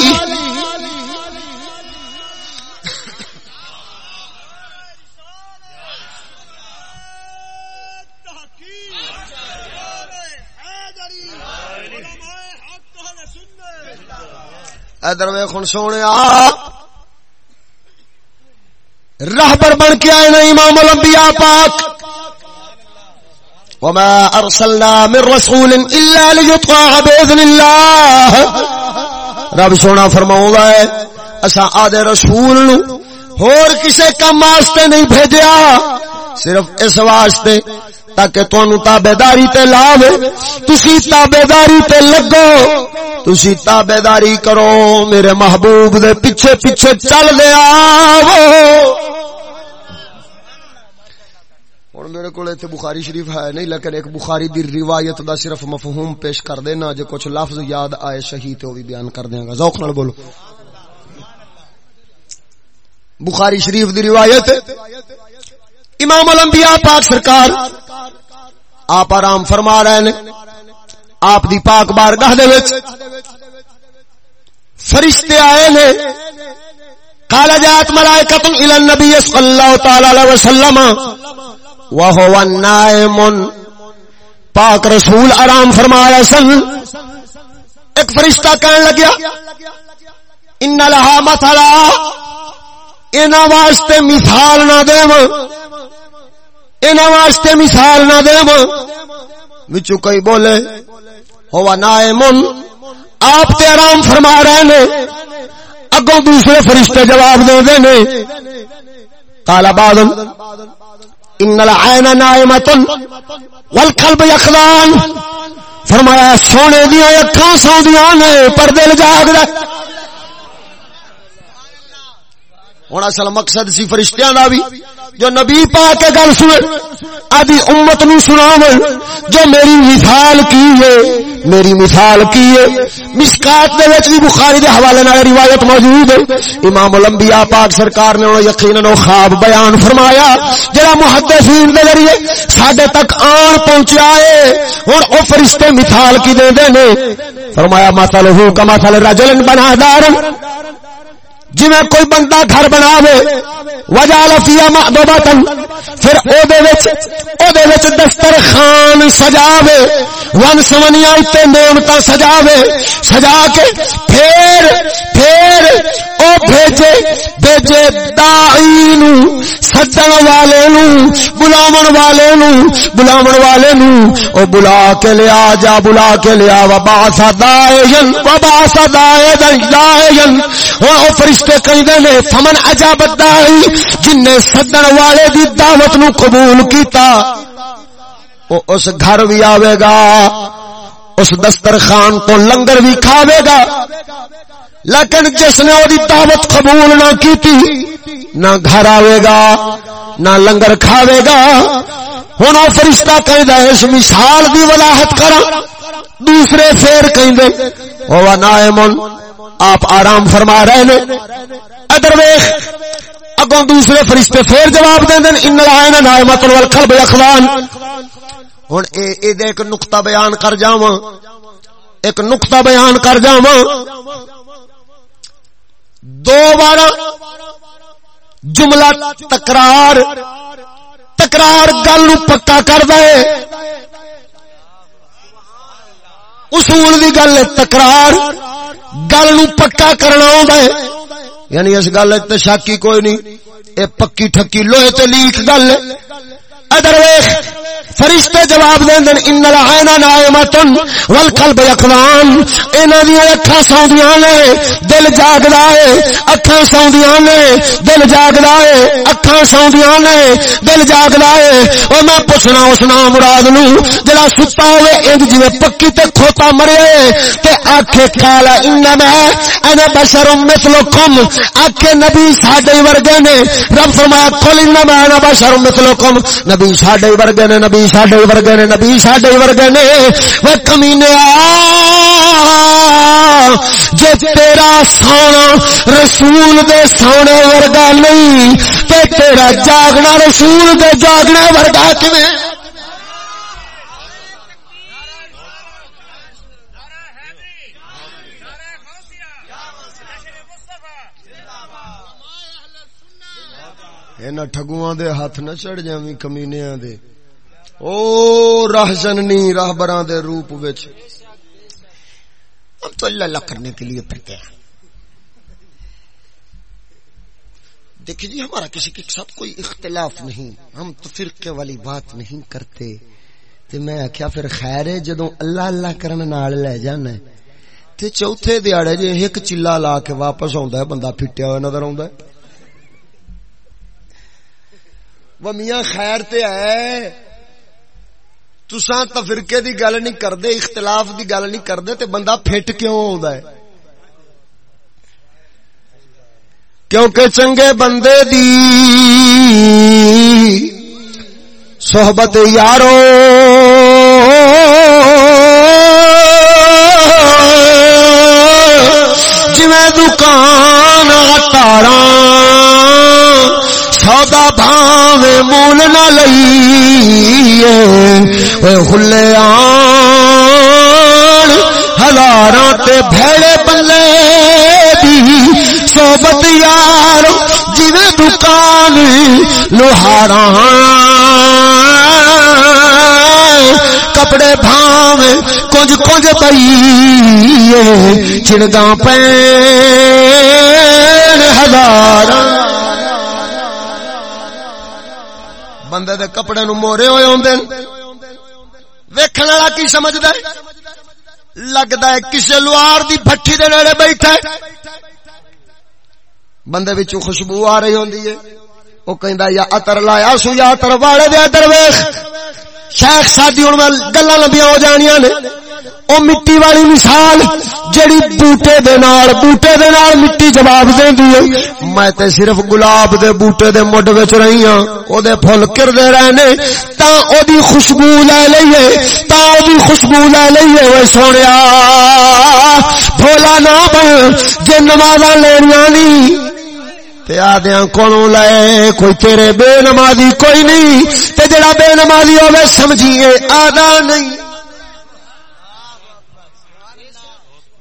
ادھر ویخن سونے راہ بن کے آئے نا امام الانبیاء پاک۔ وما ارسلنا من رسول الا ليطاع باذن الله۔ رب سونا فرماؤں ہے اسا آدھے رسول نو ہور کسے کم واسطے نہیں بھیجیا۔ صرف اس واسطے تاکہ تانوں تابیداری تے لاوے۔ تسی تابیداری تے لگو۔ تسی تابیداری کرو۔ میرے محبوب دے پیچھے پیچھے چل دے آو ہوں میرے کو بخاری شریف ہے نہیں، لیکن ایک بخاری دی روایت دا صرف مفہوم پیش کر دینا جو کچھ لفظ یاد آئے شہید وہ بھی بیان کر دیا گا۔ ذوق نال بولو۔ بخاری شریف دی روایت امام الانبیاء پاک سرکار، آپ آرام فرما رہے ہیں، آپ دی پاک بار گاہ دے وچ فرشتے آئے نے قال جاءت ملائکۃ الی النبی صلی اللہ تعالی علیہ وسلم وهو النائم، پاک رسول آرام فرمایا سن۔ ایک فرشتہ کہنے لگیا، ان لها مثلا ان واسطے مثال نہ دے ان واسطے مثال نہ دے وچوں کوئی بولے، ہوا نائم آپ تے آرام فرما رہے نے۔ اگوں دوسرے فرشتے جواب دے دے نے۔ کالا بادل ان العین نائمت والقلب یقظان فرمایا، سونے دیا اکھاں سوندیاں نے پر دل جاگ رہا ہوں اصل مقصد سی فرشتیاں دا بھی جو نبی پا کے گل سنے، آدھی امت نو سنا جو میری مثال کی ہے، میری مثال کی ہے۔ مسکات دے وچ بھی بخاری دے حوالے نال روایت موجود ہے۔ امام الانبیاء پاک سرکار نے یقینا وہ خواب بیان فرمایا، جڑا محدثین دے ذریعے ساڈے تک آن پہنچیا ہے۔ ہن او فرشتے مثال کی دے دے نے۔ فرمایا مثلہ کما مثل رجل بنا دار جی میں کوئی بندہ گھر بنا وجہ لفیا محبوبتن پھر او دے وچ او دے وچ دسترخوان سجاوے، ون سمنیاں تے نعمتاں سجاوے، سجا کے پھر پھر او بھیجے بھیجے داعی نو، سجن والے نو بلاون والے نو بلاون والے نو او بلا کے لیا جا بلا کے لیا وبا سدائے وبا سدائے دائے او فرشتے کہندے نے فمن عجابت دائی جن نے سدن والے دی دعوت نو قبول کیتا او اس گھر بھی آوے گا اس دسترخان تو لنگر بھی کھاوے گا لیکن جس نے وہ دعوت قبول نہ کی نہ گھر آئے گا، نہ لنگر کھاوے گا۔ ہوں وہ فرشتہ کہ اس مثال کی وضاحت کرا دوسرے پھر کہ وہ نائمن آپ آرام فرما رہے ہیں ادر ویخ اگوں دوسرے فرشتے پھر جواب دیں دیں ان لائن نائمت والقلب اخوان۔ ہوں ایک نقطہ بیان کر جاواں۔ ایک نقطہ بیان کر جاواں۔ دو بار جملہ تکرار تکرار گل پکا کر دے۔ اصول دی گل تکرار، گل پکا کرنا ہے یعنی اس گل شاکی کوئی نہیں، اے پکی ٹھکی لوہے تے لیک گل ادر ویخ فرشتے جواب دین دن ان العین نائمتن والقلب یقظان انہاں دی اکھاں سوندیاں نے، دل جاگدا اے اکھاں سوندیاں نے، دل جاگدا اے اکھاں سوندیاں نے، دل جاگدا اے او میں پوچھنا اس نام مراد نو، جڑا ستا ہوے انج جویں پکی تے کھوتا مرے تے آکھے، کالا انما انا بشر مثلکم۔ آکھے، نبی ساڈے ورگے نے۔ رب فرمایا، قل انما انا بشر مثلکم۔ نبی ساڈے ورگے نے نبی ساڈے ورگے نے، نبی ساڈے ورگے نے۔ وہ کمینے جے تیرا سونا رسول دے سونے ورگا نہیں، تے تیرا جاگنا رسول دے جاگنا ورگا کیویں؟ ٹگواں دے ہاتھ نہ چڑھ جاویں کمینیاں دے۔ او راہ جننی راہ براں دے روپ وچ۔ ہم تو اللہ اللہ کرنے کے لیے پھرتے ہیں۔ دیکھیں جی ہمارا کسی کے ساتھ کوئی اختلاف نہیں۔ ہم تو فرقے والی بات نہیں کرتے۔ تے میں آخیا پھر خیر ہے جدو اللہ اللہ کرن نال لے جانا ہے۔ تے چوتھے دیاڑے جے ایک چلا لا کے واپس آندا ہے، بندہ پھٹیا ہوا نظر آندا ہے۔ وہ میاں خیر تے ہے۔ تساں تفرقے دی گل نہیں کردے اختلاف دی گل نہیں کردے تے بندہ پھٹ کیوں آندا ہے؟ کیونکہ چنگے بندے دی صحبت یارو جی دکان تارا سودا بھاوے مول نہ لئیے۔ کھلے آن، ہزاراں تے بھیڑے بلے دی۔ صحبت یار جی دکان لوہارا کپڑے بھاو کچھ کچھ پی چڑگا پہ ہزار بندے دے کپڑے نو مورے ہوئے ہوندے ویکھن والا کی سمجھدا ہے لگدا ہے کسے لوار دی بھٹی دے نیڑے بیٹھا ہے بندے وچوں خوشبو آ رہی ہوندی ہے او کہندا یا عطر لایا سو یا عطر والے دے درویش شیخ سادی ہن گلاں لمبیاں ہو جانیاں نے او مٹی والی مثال جڑی بوٹے دے نال، بوٹے دے نال مٹی جواب دیندی ہے۔ میں تے صرف گلاب دے بوٹے دے مڈ وچ رہی ہاں او دے پھل کردے رہنے تا او دی خوشبو لے لئیے تا او دی خوشبو لے لئیے اوے سونیا، بھولا نہ بن جے نمازاں لینیاں نہیں تے آدھیاں کونوں لے، کوئی تیرے بے نمازی کوئی نہیں، تے جڑا بے نمازی ہوے سمجھیے، آدھا نہیں۔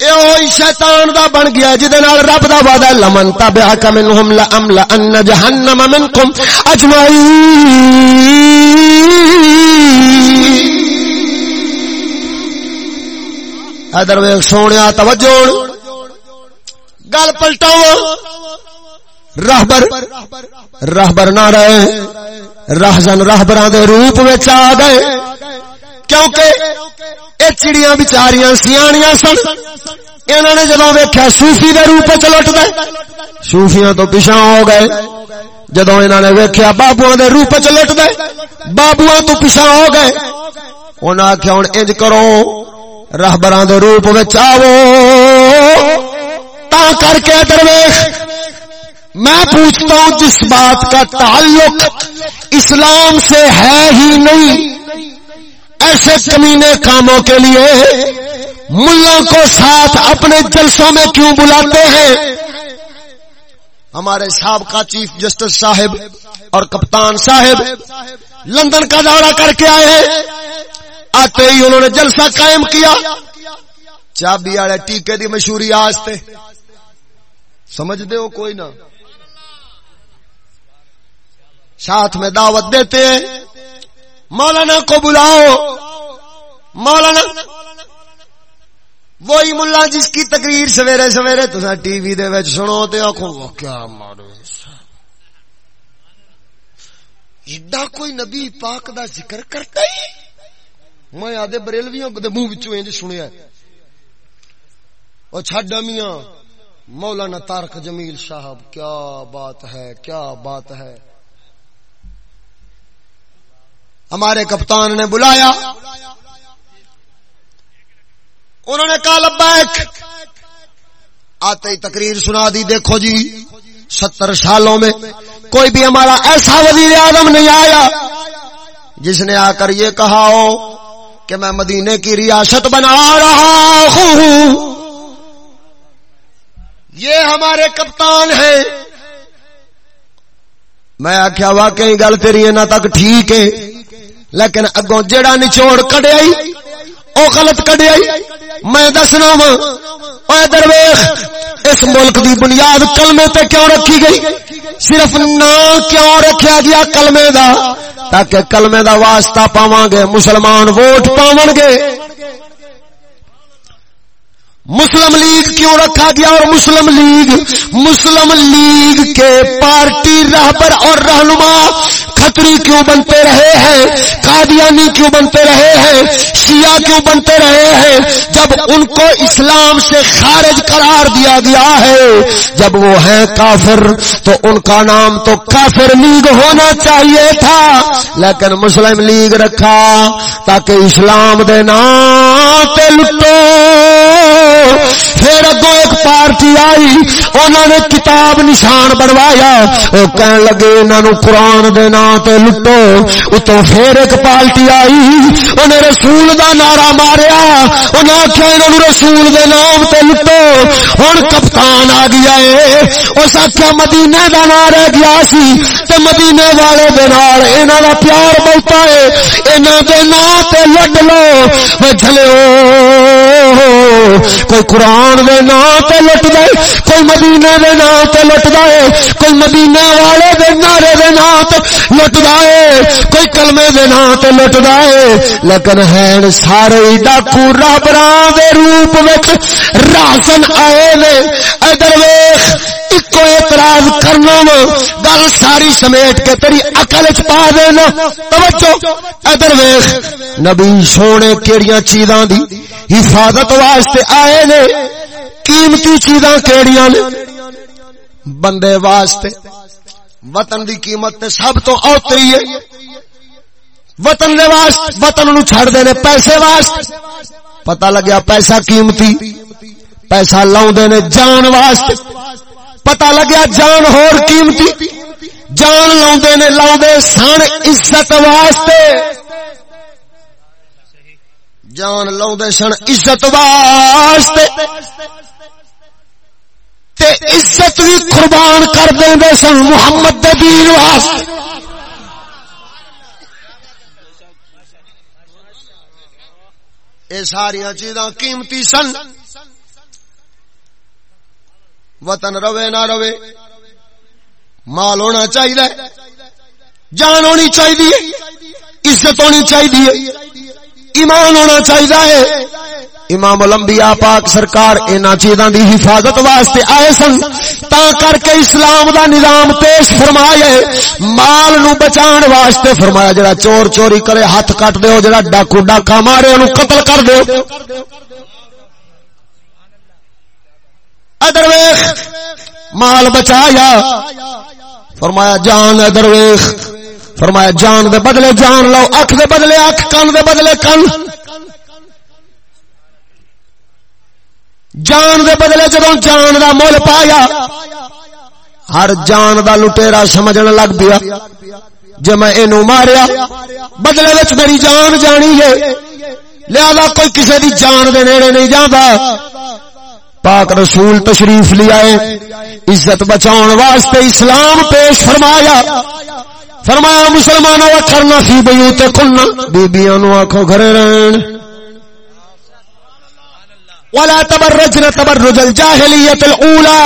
شیطان دا بن گیا جہد رب دا وعدہ لمن تبعک منہم لامل ان جہنم منکم اجمعین ادھر ویکھ سونیا توجہ گل پلٹاؤ راہبر راہبر نہ رہے راہزن راہبراں دے روپ وچ آ گئے کیونکہ اے چڑیاں بیچاریاں سیاںیاں سن انہوں نے جدوں ویکھیا صوفی دے روپ وچ لٹ گئے صوفیاں تو پیچھے ہو گئے جدوں انہوں نے ویکھیا بابوؤں دے روپ وچ لٹ گئے بابوؤں تو پیچھے ہو گئے انہاں آکھیا ہن انج کرو راہبراں دے روپ وچ تا کر کے درویش میں پوچھتا ہوں جس بات کا تعلق اسلام سے ہے ہی نہیں ایسے کمینے کاموں کے لیے ملا کو ساتھ اپنے جلسوں میں کیوں بلاتے ہیں؟ ہمارے سابقہ چیف جسٹس صاحب اور کپتان صاحب لندن کا دورہ کر کے آئے ہیں۔ آتے ہی انہوں نے جلسہ قائم کیا۔ چابی والے ٹیکے دی مشہوری آستے سمجھ دے ہو کوئی نہ۔ ساتھ میں دعوت دیتے ہیں۔ مولانا کو بلاؤ۔ مولانا۔ وہی ملا جس کی تقریر سویرے سویرے تو ٹی وی دے وچ سنو تے آخو کیا مارو ایڈا کوئی نبی پاک دا ذکر کرتا ہی؟ میں آدھے بریلویوں دے منہ وچوں انج سنیا۔ او چھڈ میاں، مولانا تارک جمیل صاحب، کیا بات ہے، کیا بات ہے۔ ہمارے کپتان نے بلایا۔ انہوں نے کہا، لبیک، آتے ہی تقریر سنا دی، دیکھو جی ستر سالوں میں کوئی بھی ہمارا ایسا وزیر اعظم نہیں آیا جس نے آ کر یہ کہا ہو کہ میں مدینے کی ریاست بنا رہا ہوں۔ یہ ہمارے کپتان ہیں۔ میں آخیا واقعی گل تیری نہ تک ٹھیک ہے، لیکن اگوں جڑا نچوڑ کڈیا او غلط کڈیا میں دسنا وا درویش، اس ملک دی بنیاد کلمے تے کیوں رکھی گئی؟ صرف نا کیوں رکھیا گیا کلمے دا؟ تاکہ کلمے دا واسطہ پاواں گے مسلمان ووٹ پاون گے مسلم لیگ کیوں رکھا گیا اور مسلم لیگ؟ مسلم لیگ کے پارٹی رہبر اور رہنما کھتری کیوں بنتے رہے ہیں؟ قادیانی کیوں بنتے رہے ہیں؟ شیعہ کیوں بنتے رہے ہیں؟ جب ان کو اسلام سے خارج قرار دیا گیا ہے، جب وہ ہیں کافر، تو ان کا نام تو کافر لیگ ہونا چاہیے تھا، لیکن مسلم لیگ رکھا تاکہ اسلام دے نام تے لٹو۔ پھر اگو ایک پارٹی آئی انہوں نے کتاب نشان بنوایا، وہ کہن لگے انہوں قرآن دے نام تے لٹو اتو پھر ایک پارٹی آئی۔ انہیں رسول دا نعرہ ماریا۔ انہیں آخیا انہوں رسول دے نام تے لٹو۔ ہوں کپتان آ گیا ہے اس آخیا مدینے دا نام رہ گیا سی تے مدینے والے دے نال انہاں دا پیار بہتا ہے انہاں دے نام تے لڈ لو۔ وہ جھلو کوئی قرآن دے نام تے لٹ دے کوئی مدینے دے نام تے لٹ دے کوئی مدینے والے دے نعرے دے نام تے لٹ دے کوئی کلمے دے نام تے لٹ دے لیکن ہیں سارے ڈاکو رب دے روپ وچ راسن آئے نے۔ ادھر ویکھ، اکو اعتراض کرنا وا۔ گل ساری سمیٹ کے تیری اکل چ پا دینا۔ توجہ۔ ادھر ویکھ، نبی سونے کیڑیاں چیزاں دی حفاظت واسطے آئے نے۔ قیمتی چیزاں کیڑیاں نے؟ بندے واسطے۔ وطن دی قیمت تے سب تو اوتری ہے۔ وطن دے واسطے وطن نو چھڑ دے نے پیسے واسطے۔ پتہ لگیا پیسہ قیمتی۔ پیسہ لاؤں نے جان واسطے۔ پتہ لگیا جان ہور قیمتی۔ جان لاؤں نے لاؤں سن عزت واسطے۔ جان لاؤ سن عزت واسطے۔ عزت بھی قربان کر دیں سن محمد دین واسطے۔ یہ ساریا چیزاں قیمتی سن۔ وطن روے نہ روے مال ہونا چاہیے، جان ہونی چاہیے، عزت ہونی چاہیے، ایمان ہونا چاہیے۔ امام الانبیاء پاک سرکار اینا چیزاں دی حفاظت واسطے آئے سن، تا کر کے اسلام دا نظام پیش فرمایا مال نو بچان واسطے فرمایا، جڑا چور چوری کرے، ہاتھ کٹ دیو، جڑا ڈاکو ڈاکا مارے انو قتل کر دیو۔ ادر ویخ مال بچایا۔ فرمایا، جان ادر ویخ فرمایا، جان دے بدلے جان لو اکھ دے بدلے اکھ، کن دے بدلے کن۔ جان دے بدلے جدو جان دا مول پایا، ہر جان دا لٹیرا سمجھن لگ پیا۔ جی میں اینو ماریا، بدلے وچ میری جان جانی ہے۔ لہذا کوئی کسی دی جان دے نیڑے نہیں جاندا۔ پاک رسول تشریف لیا عزت بچاؤ واسطے اسلام پیش فرمایا۔ فرمایا، مسلمانوں کا کرنا سی بھائی تے کھلنا۔ بیبیاں نو آخو گھر رہن۔ ولا تبرجن تبرج الجاهليه الاولى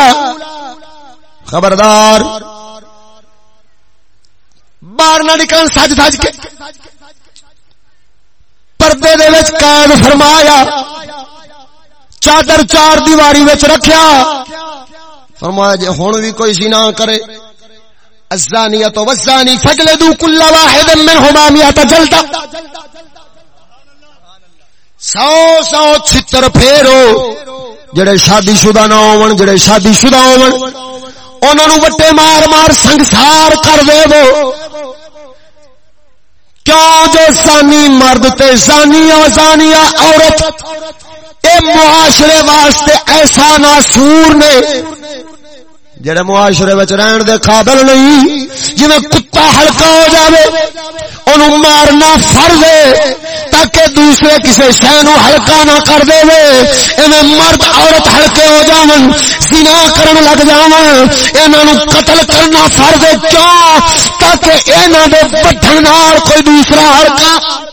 خبردار. باہر نہ نکل سج دج کے. پردے دے وچ قید فرمایا. چادر چار دیواری وچ رکھیا. فرمایا جے ہن بھی کوئی سی نہ کرے. الزانیہ تو والزانی فجلدو کل واحد منہما میات جلدہ. سو سو چھتر پھیرو جڑے شادی شدہ نہ ہون جڑے شادی شدہ ہون انہاں نو وٹے مار مار سنگسار کر دے وہ کیوں جو زانی مرد تے زانیہ زانیہ عورت اے معاشرے واسطے ایسا ناسور نے جڑے معاشرے وچ رہن دے قابل نہیں جی کتا ہلکا ہو جاوے انہوں مارنا فرض ہے، تاکہ دوسرے کسی شہ نو ہلکا نہ کر دے، ایویں مرد عورت ہلکے ہو جاون سنا کرن لگ جاون انہاں نو قتل کرنا فرض ہے، کیوں؟ تاکہ انہاں دے بٹھن نال کوئی دوسرا ہلکا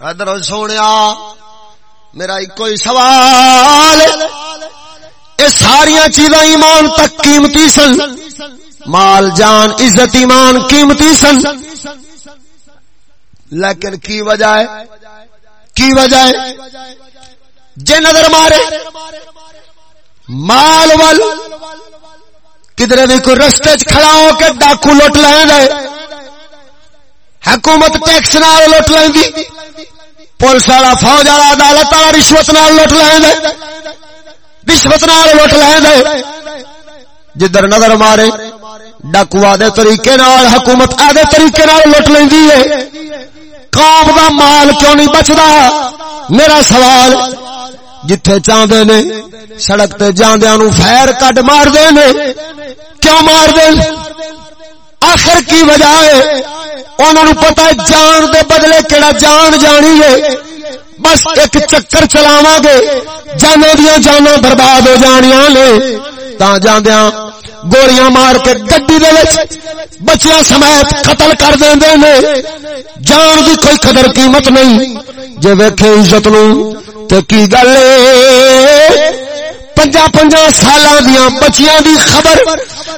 ادھر سونے میرا ایک سوال یہ ساری چیزاں ایمان تک قیمتی سن۔ مال، جان، عزت، ایمان قیمتی سن۔ لیکن کی وجہ ہے؟ کی وجہ ہے؟ جے نظر مارے۔ مال ول کدھر بھی کوئی رستے کھڑا ہو کے ڈاکو لوٹ لے گئے حکومت ٹیکس نال لوٹ لیں پولیس والا فوج والا عدالت والا رشوت نال لوٹ لیں رشوت نال لوٹ لیں جدھر نظر مارے ڈاکو آدھے طریقے نال، حکومت آدھے طریقے نال لٹ لینی ہے۔ قوم دا مال کیوں نہیں بچدا؟ میرا سوال، جتھے چاہندے نے، سڑک تے جاندیاں نو فیر کڈ مار دے نے کیوں مار دے آخر کی وجہ ہے؟ انہوں نے پتا ہے جان دے بدلے کیڑا جان جانی ہے۔ بس ایک چکر چلاواں گے۔ جانے دیا جانا برباد ہو جانیاں نے۔ تا جاندیاں گولیاں مار کے گڈی دے وچ بچیاں سمیت قتل کر دیندے نے۔ جان دی کوئی قدر قیمت نہیں۔ جے ویکھے عزت نو تے کی گل پنجا پنجا سالاں دیاں بچیاں دی خبر،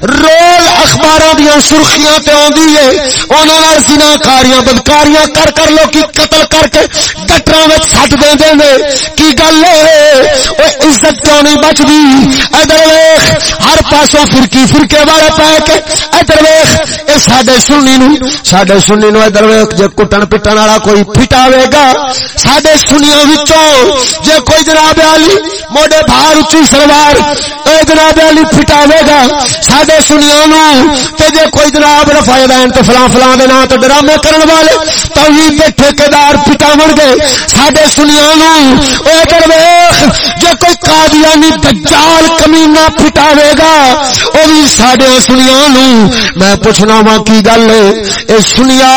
رول اخباراں دیاں سرخیاں تے اوندی ہے۔ انہاں نال زنا کاریاں بدکاریاں کر کر لوکی قتل کر کے گٹراں وچ سٹ دیندے نے۔ کی گل ہے؟ او عزت کیوں نہیں بچدی؟ ادھر ویکھ، ہر پاسوں فرقی فرقے والے پے کے۔ ادھر ویکھ، اے ساڈے سنی نو، ساڈے سنی نو ادھر ویکھ، جے کٹن پٹن والا کوئی پھٹاوے گا، ساڈے سنیاں وچوں، جے کوئی جناب علی موڈے بھار اچھی سلوار اے جناب علی پھٹاوے گا، ساڈے سنیاں نو، تے جے کوئی جناب رفع دین تے فلاں فلاں دے نام تے ڈرامے کرن والے، توحید دے ٹھیکیدار پھٹاون گے۔ ساڈے سنیاں نو، اے ادھر ویکھ جے کوئی قادیانی دجال کمینہ پھٹاوے گا، او وی ساڈے سنیاں نو۔ میں پوچھنا وا، کی گل ہے؟ اے سنیا،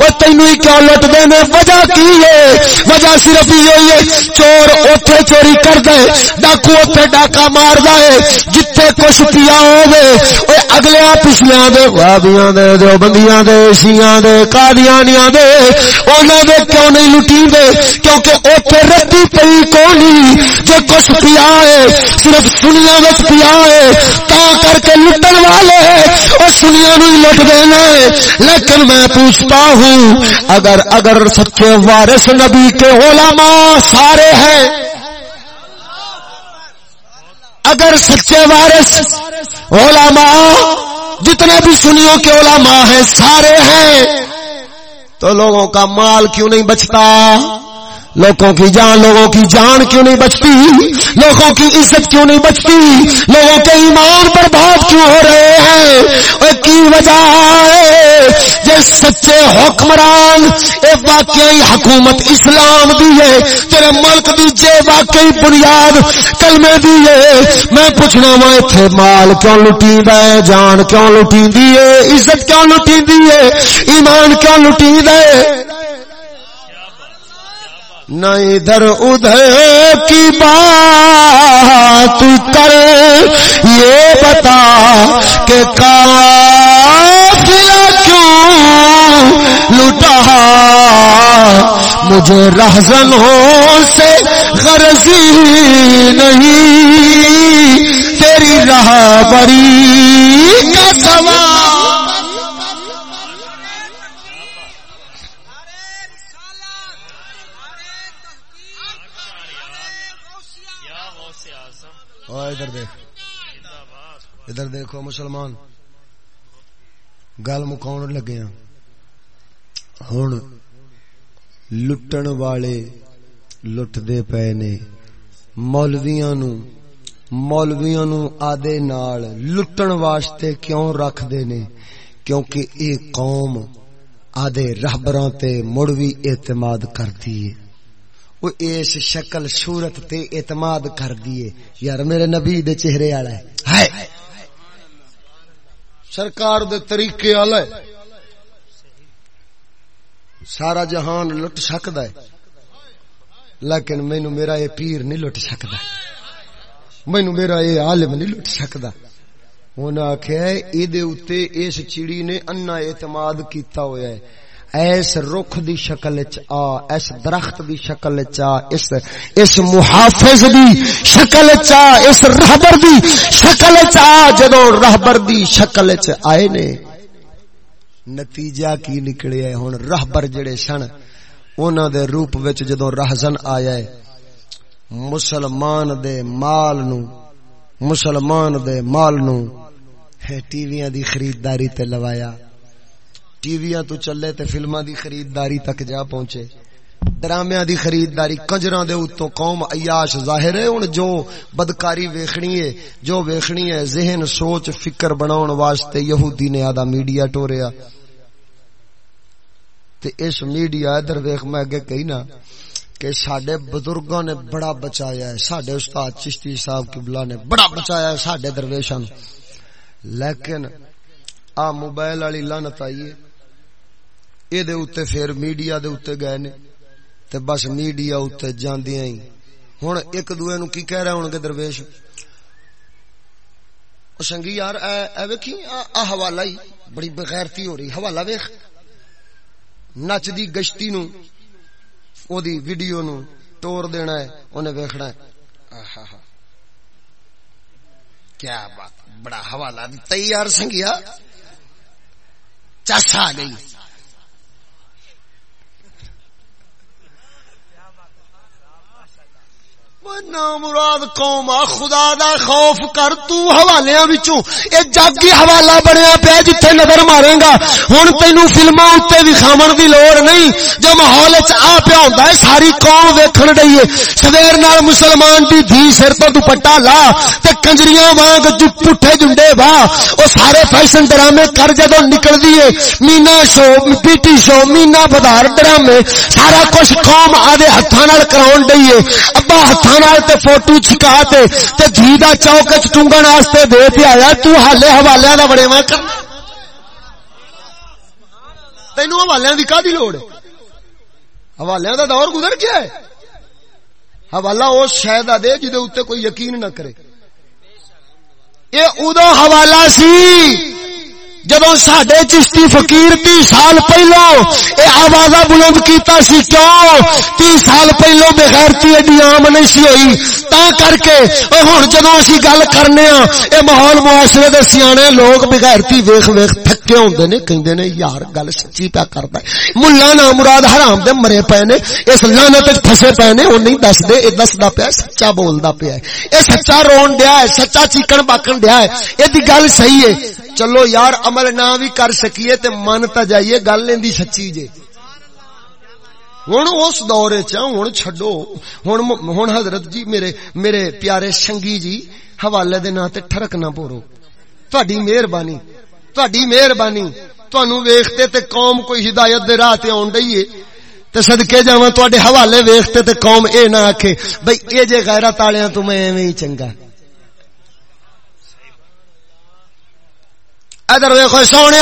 او تینوں کیوں لٹ دے نے؟ وجہ کی ہے؟ وجہ صرف یہ ہے، چور اوتھے چوری کر دے ڈاکو اوتھے ڈاکا مار دے جتھے کچھ پیا ہوے اوے اگلے پچھلیاں دے وابیاں دے جو بندیاں دے شیاں دے، قادیانیاں دے، انہاں دے کیوں نہیں لٹی دے کیونکہ اوتھے رتی پئی کونی، جو کچھ پیا ہے، صرف سنیا وچ پیا ہے، تا کر کے لٹن والے او سنیا نو لٹ دینا لیکن میں پوچھتا ہوں، اگر اگر سچے وارث نبی کے علماء سارے ہیں اگر سچے وارث، علماء، جتنے بھی سنیوں کے علماء ہیں، سارے ہیں، تو لوگوں کا مال کیوں نہیں بچتا؟ لوگوں کی جان، لوگوں کی جان کیوں نہیں بچتی؟ لوگوں کی عزت کیوں نہیں بچتی؟ لوگوں کے ایمان پر بات کیوں ہو رہے ہیں؟ اور کی وجہ ہے یہ سچے حکمران، اے واقعی حکومت اسلام دی ہے، تیرے ملک دی جے واقعی بنیاد کلمے دی ہے۔ میں پوچھنا وا ایتھے مال کیوں لٹی ہے جان کیوں لٹی ہے؟ عزت کیوں لٹی ہے؟ ایمان کیوں لٹی ہے نہ ادھر ادھر کی بات کر، یہ بتا کہ قافلہ کیوں لٹا مجھے رہزنوں سے غرضی نہیں، تیری راہ بری کا سوال ادھر دیکھ ادھر دیکھو مسلمان، گل مکاؤ لگے ہوں لٹن والے لٹ دے پے نے۔ مولویاں نو مولویاں نو آدے نال لٹن واسطے کیوں رکھ دے نے؟ کیونکہ اے قوم آدے رہبراں تے مڑوی اعتماد کرتی ہے۔ وہ اس شکل صورت تے اعتماد کر دیے یار میرے نبی دے چہرے والا ہے۔ سرکار دے طریقے والا سارا جہان لٹ سکتا ہے۔ لیکن مینو میرا یہ پیر نہیں لٹ سکتا۔ مینو میرا یہ عالم نہیں لٹ سکتا۔ انہیں آخیا یہ اس چڑی نے انا اعتماد کیتا ہوا ہے۔ ایس رخ دی شکل چ آ، ایس درخت دی شکل چ آ، اس اس محافظ دی شکل چ آ، اس رہبر دی شکل چ آ، جدوں رہبر دی شکل چ آئے نے۔ نتیجہ کی نکلے ہے؟ ہن رہبر جڑے سن، انہاں دے روپ وچ جدوں رہزن آیا ہے، مسلمان دے مال نو، مسلمان دے مال نو ٹی ویاں دی خریداری تے لوایا۔ ٹی ویاں تو چلے تے فلماں دی خریداری تک جا پہنچے۔ ڈرامیاں دی خریداری کنجراں دے اتوں قوم عیاش ظاہر ہے، ہن جو بدکاری ویکھنی ہے، جو ویکھنی ہے، ذہن، سوچ، فکر بناون واسطے یہودی نے آدھا میڈیا ٹوریا۔ تے اس میڈیا ادھر ویکھ میں اگے کہی نا کہ سڈے بزرگوں نے بڑا بچایا ہے سڈے استاد چشتی صاحب قبلہ نے بڑا بچایا ہے سڈے درویشاں لیکن آ موبائل والی لانت آئیے اے دے اوتے پھر میڈیا دے اوتے گئے نے تے بس میڈیا اوتے جاندیاں ہی ہن ایک دوے نو کی کہہ رہے ہون گے درویش او سنگی یار اے اے ویکھی آ حوالہ ہی بڑی بغیرتی ہو رہی حوالہ ویکھ نچ دی گشتی نو او دی ویڈیو نو توڑ دینا ہے انہیں ویکھنا ہے کیا بات بڑا حوالہ تیار سنگیا چس آ گئی مراد قوم خدا دا خوف کر، تو حوالیاں وچوں اے جاگی حوالہ بنیا پیا جتھے نظر مارے گا۔ ہن تینو فلماں اوتے وکھاون دی لوڑ نہیں۔ جو ماحول وچ آ پیا ہوندا ہے، ساری قوم ویکھن ڈئی ہے۔ سویر نال مسلمان دی دھی سر تو دوپٹا لا تے کنجریاں وانگ جو پٹھے جنڈے وا۔ او سارے فیشن ڈرامے کر جدوں نکل دی ہے مینا شو پی ٹی شو، مینا بدار ڈرامے۔ سارا کچھ قوم آدے ہتھاں نال کراون ڈئی ہے۔ ابا ہتھاں تے فوٹو چھکا تے تے جھی دا چوک چ ٹونگن واسطے دے تے آیا، تو حالے حوالے دا بڑے میں کر۔ تینو حوالے دی کا دی لوڑ؟ حوالے دا دور گزر گیا ہے۔ حوالہ اس شاید دے جدے اوتے کوئی یقین نہ کرے۔ اے ادو حوالہ سی۔ جدو سڈے چشتی فقیر تی سال پہلو اے آواز بلند کیتا سی کیوں؟ تی سال پہلو بغیرتی ایڈی عام نہیں سی ہوئی۔ تا کر کے ہوں جدو اسی گل کرنے ہاں اے ماحول معاشرے دے سیانے لوگ بغیرتی ویخ ویخ تھکے ہوندے نے، کہندے نے، یار گل سچی پیا کردا ہے ملا نا مراد حرام دے مرے پے نے، اس لعنت وچ پھسے پے نے او نہیں دس دے اے دسدا پیا، سچا بولدا پیا اے سچا رون دیا ہے، سچا چیکن باکن دیا ہے۔ اے دی گل صحیح ہے۔ چلو یار، عمل نہ بھی کر سکیے تے من تا جائیے، گل لیندی سچی جی۔ جے ہوں اس دور ہوں چڈو ہوں ہوں حضرت جی میرے میرے پیارے سنگی جی حوالے دے نام تے ٹھرک نہ پورو۔ تہاڈی مہربانی تہاڈی مہربانی۔ تانوں ویکھتے تے قوم کوئی ہدایت دے راہ تے اون ڈئی تے صدکے جاواں تواڈے حوالے ویکھتے تے قوم اے نہ آکھے، بھئی اے جے غیرت والےاں تو میں ایویں ہی چنگا۔ ادھر ویخو سونے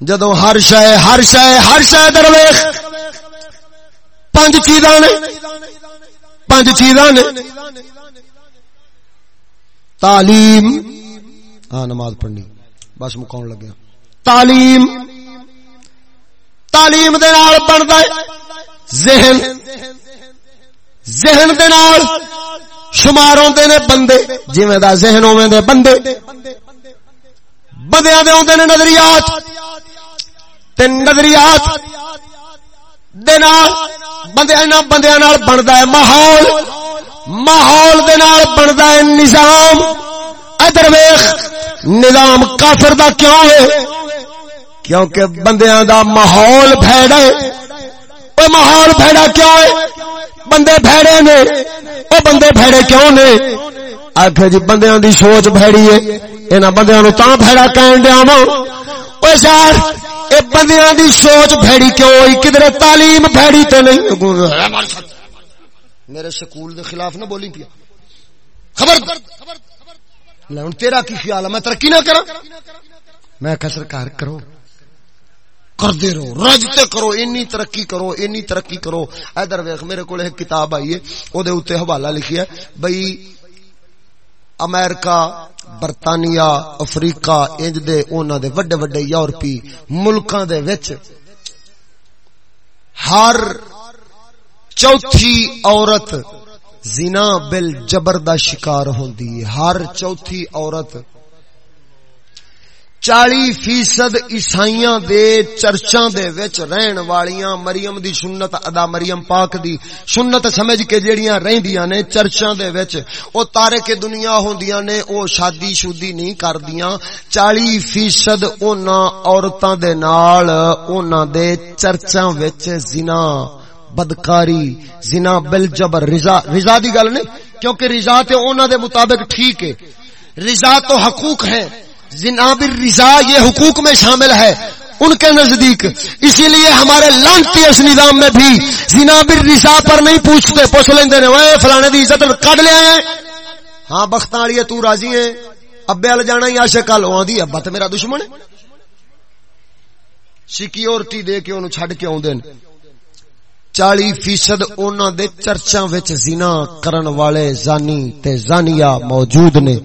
جدو ہر شہ ہر شہ ہر شہ ادھر ویخ پانچ چیزاں نے۔ پانچ چیزاں نے۔ تعلیم۔ ہاں نماز پڑھنی۔ بس مکاؤ لگیا تعلیم۔ تعلیم دے نال بنتا ہے۔ ذہن۔ ذہن دے نال۔ شمار ہوتے نے بندے جی دا ذہن ہوے دے بندے۔ بندیاں دے ہوندے نے نظریات۔ تے نظریات دے نال بندیاں نال بندیاں نال بندا ہے ماحول۔ ماحول دے نال بندا ہے نظام۔ ادھر ویکھ نظام کافر دا کیوں ہے؟ کیونکہ بندیاں دا ماحول بھڑا ہے۔ او ماحول بھڑا کیوں ہے؟ بندے بھڑے نے۔ او بندے بھڑے کیوں نے؟ آخر جی بندیاں دی سوچ بھڑی ہے، انہاں بندیاں نو تاں بھڑا کہن دیا وا او یار، اے بندیاں دی سوچ بھڑی کیوں ہوئی؟ کدھر تعلیم بھڑی تے نہیں؟ میرے سکول دے خلاف نہ بولی پیا۔ خبر؟ لے، ہن تیرا کی خیال ہے؟ میں ترقی نہ کراں؟ میں کہ سرکار کرو۔ کردے رہو رجتے کرو، اینی ترقی کرو، اینی ترقی کرو۔ ادھر ویخ میرے کو ایک کتاب آئی ہے او دے اوتے حوالہ لکھی ہے، بھئی امریکہ، برطانیہ، افریقہ، انج دے، اونا دے وڈے وڈے یورپی ملکاں دے وچ ہر چوتھی عورت زنا بل جبر دا شکار ہوندی ہر چوتھی عورت چالی فیصد عیسائیاں دے چرچاں دے وچ رہن والیاں، مریم دی سنت ادا مریم پاک دی۔ سنت سمجھ کے جیڑیاں رہندیاں نے چرچاں دے وچ، او تارے کے دنیا ہوندیاں نے، او شادی شودی نہیں کردیاں۔ چالی فیصد اونا عورتاں دے نال، اونا دے چرچاں وچ زنا، بدکاری، زنا بل جبر رضا رضا دی گل نہیں، کیونکہ رضا تے اونا دے مطابق ٹھیک ہے۔ رضا تو حقوق ہے جناب رضا یہ حقوق میں شامل ہے، ان کے نزدیک۔ اسی لیے ہمارے لانتی اس نظام میں بھی جناب رضا پر نہیں پوچھتے، پوچھ لیندے نے وہ فلانے دی عزت کڈ لیا ہے؟ ہاں بخت والی تو راضی ہے۔ ابے ال جانا ہی آشے کل آدھی ابا تو میرا دشمن۔ ہے سیکیورٹی دے کے انہوں چھڈ کے آدھے چالی فیصد اونا دے چرچاں وچ زنا کرن والے زانی تے زانیہ موجود نے۔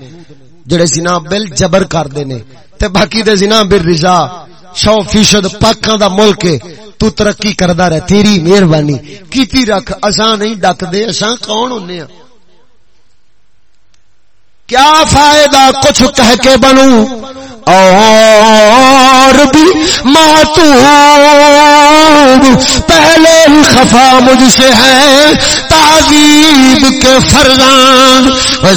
جڑے زنا بل جبر کردے نے، تے باقی دے زنا بل رضا سو فیصد پاکاں دا ملک ہے تو ترقی کردا رہ تیری مہربانی، کیتی رکھ، اساں نہیں ڈک دے اساں کون ہونے ہاں؟ کیا فائدہ کچھ کہہ کے بنوں؟ اور بھی ماتوب پہلے خفا مجھ سے ہے تعذیب کے فرزان۔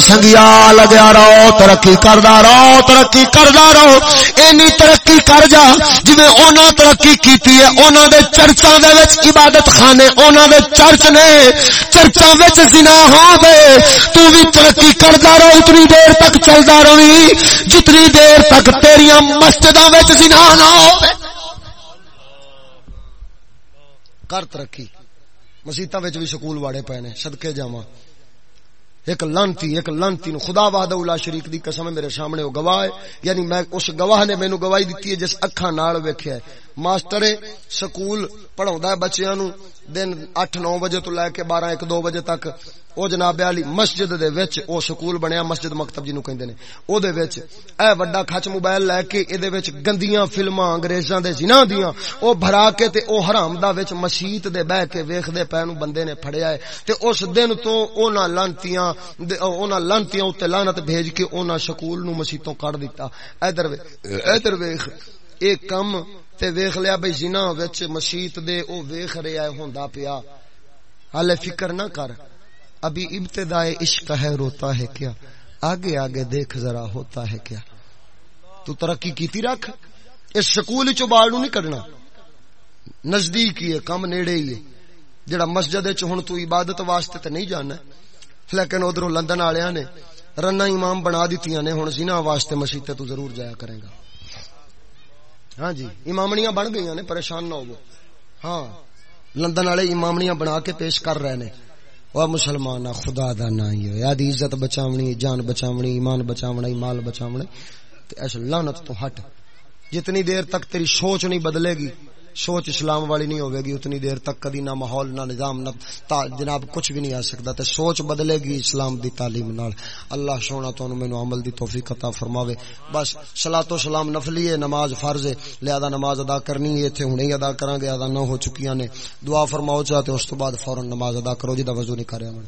سنگیا لگیا رہو ترقی کردا رہو ترقی کردا رہو۔ اینی ترقی کر جا جی اونا ترقی کیتی ہے، اونا دے چرچاں دے وچ عبادت خانے، اونا دے چرچ نے۔ چرچاں وچ زنا ہو دے تو بھی ترقی کردا رہو، اتنی دیر تک چلدا رہی جتنی دیر تک تیریاں مسجداں وچ زنا نہ کر ترقی۔ مسیطا وچ بھی سکول واڑے پے نے، صدقے جاواں۔ ایک لانتی ایک لانتی نو خدا وحدہ اولا شریک دی قسم ہے میرے سامنے وہ گواہ ہے۔ یعنی میں اس گواہ نے مینوں گواہی دتی ہے جس اکھاں نال ویکھیا ہے۔ ماسٹر سکول پڑھاوندا ہے بچیاں نو دن 8 9 بجے تو لے کے 12 1 2 بجے تک او جناب علی مسجد دے وچ او سکول بنیا مسجد مکتب جنوں کہندے نے او دے وچ اے وڈا کھچ موبائل لے کے اے دے وچ گندیاں فلماں انگریزاں دے زنا دیاں او بھرا کے تے او حرام دا وچ مسجد دے بیٹھ کے ویکھدے پے نو بندے نے پھڑیا ہے تے اس دن تو انہاں لانتیاں انہاں لانتیاں اوتے لعنت بھیج کے انہاں سکول نو مسجدوں کڈ دتا ادھر ادھر ویکھ اے کم تے ویکھ لیا بھئی زنا وچ مسجد دے او ویکھ رہیا ہے، ہوندا پیا۔ حالے فکر نہ کر۔ ابھی ابتدائے عشق ہے، روتا ہے کیا؟ آگے آگے دیکھ ذرا، ہوتا ہے کیا؟ تو ترقی کیتی رکھ۔ اس سکول چو بال نہیں کرنا نزدیک ہی ہے، کم نیڑے ہی ہے۔ جڑا مسجد ہوں تو عبادت واسطے تے نہیں جانا۔ لیکن ادھر لندن والے نے رنا امام بنا دیتی نے ہوں زنا واسطے مسیح تو ضرور جایا کرے گا۔ ہاں جی امامنیاں بن گئی نے، پریشان نہ ہو ہاں لندن والے امامنیاں بنا کے پیش کر رہے نے۔ وہ مسلمان خدا دا نا ہی ہو یاد عزت بچاونی، جان بچاونی، ایمان بچاونا مال بچاونا۔ اس لعنت تو ہٹ۔ جتنی دیر تک تیری سوچ نہیں بدلے گی سوچ اسلام والی نہیں ہوئے گی، اتنی دیر تک کدی نہ ماحول، نہ نظام، نہ جناب کچھ بھی نہیں آ سکتا۔ تے سوچ بدلے گی اسلام دی تعلیم نال۔ اللہ سونا تو مینو عمل دی توفیق عطا فرماوے۔ بس صلاۃ و سلام نفلی ہے، نماز فرض ہے۔ لہذا نماز ادا کرنی ہے، ایتھے ہنے ادا کراں گے ادا نہ ہو چکیاں نے۔ دعا فرماؤ چاہتے اس تو بعد فورن نماز ادا کرو۔ جی دا وضو نہیں کریا میں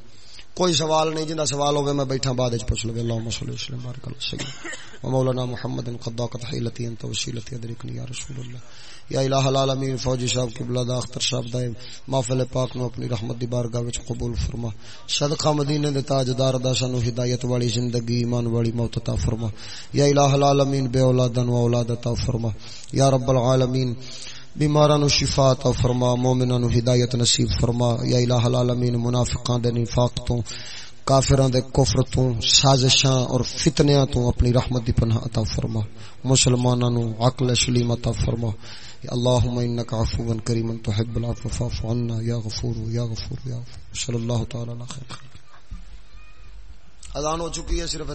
کوئی سوال نہیں جی، جنہ سوال ہوئے میں بیٹھا بعد وچ پوچھ لو اللهم صل وسلم، بارک اللہ سید مولانا محمد قد قد حیلتی انت وسیلتی، ادرکنی یا رسول اللہ۔ یا الہ العالمین، فوجی صاحب قبلہ دا، اختر صاحب دا محفل پاک نو اپنی رحمت دی بارگاہ وچ قبول فرما۔ صدقہ مدینے دے تاجدار دا سانو ہدایت والی زندگی، ایمان والی موت عطا فرما۔ یا الہ العالمین، بے اولاد نو اولاد عطا فرما۔ یا رب العالمین بیماراں نو شفا عطا فرما مومناں نو ہدایت نصیب فرما۔ یا الہ العالمین، منافقاں دے نفاق تو کافران دے کفر تو، سازشاں اور فتنیاں تو اپنی رحمت دی پناہ عطا فرما۔ مسلماناں نو عقل سلیم عطا فرما۔ اللهم انك عفو كريم تحب العفو، فاعف عنا يا غفور يا غفور يا غفور۔ صلی اللہ تعالی علیہ خیر۔ اذان ہو چکی ہے، صرف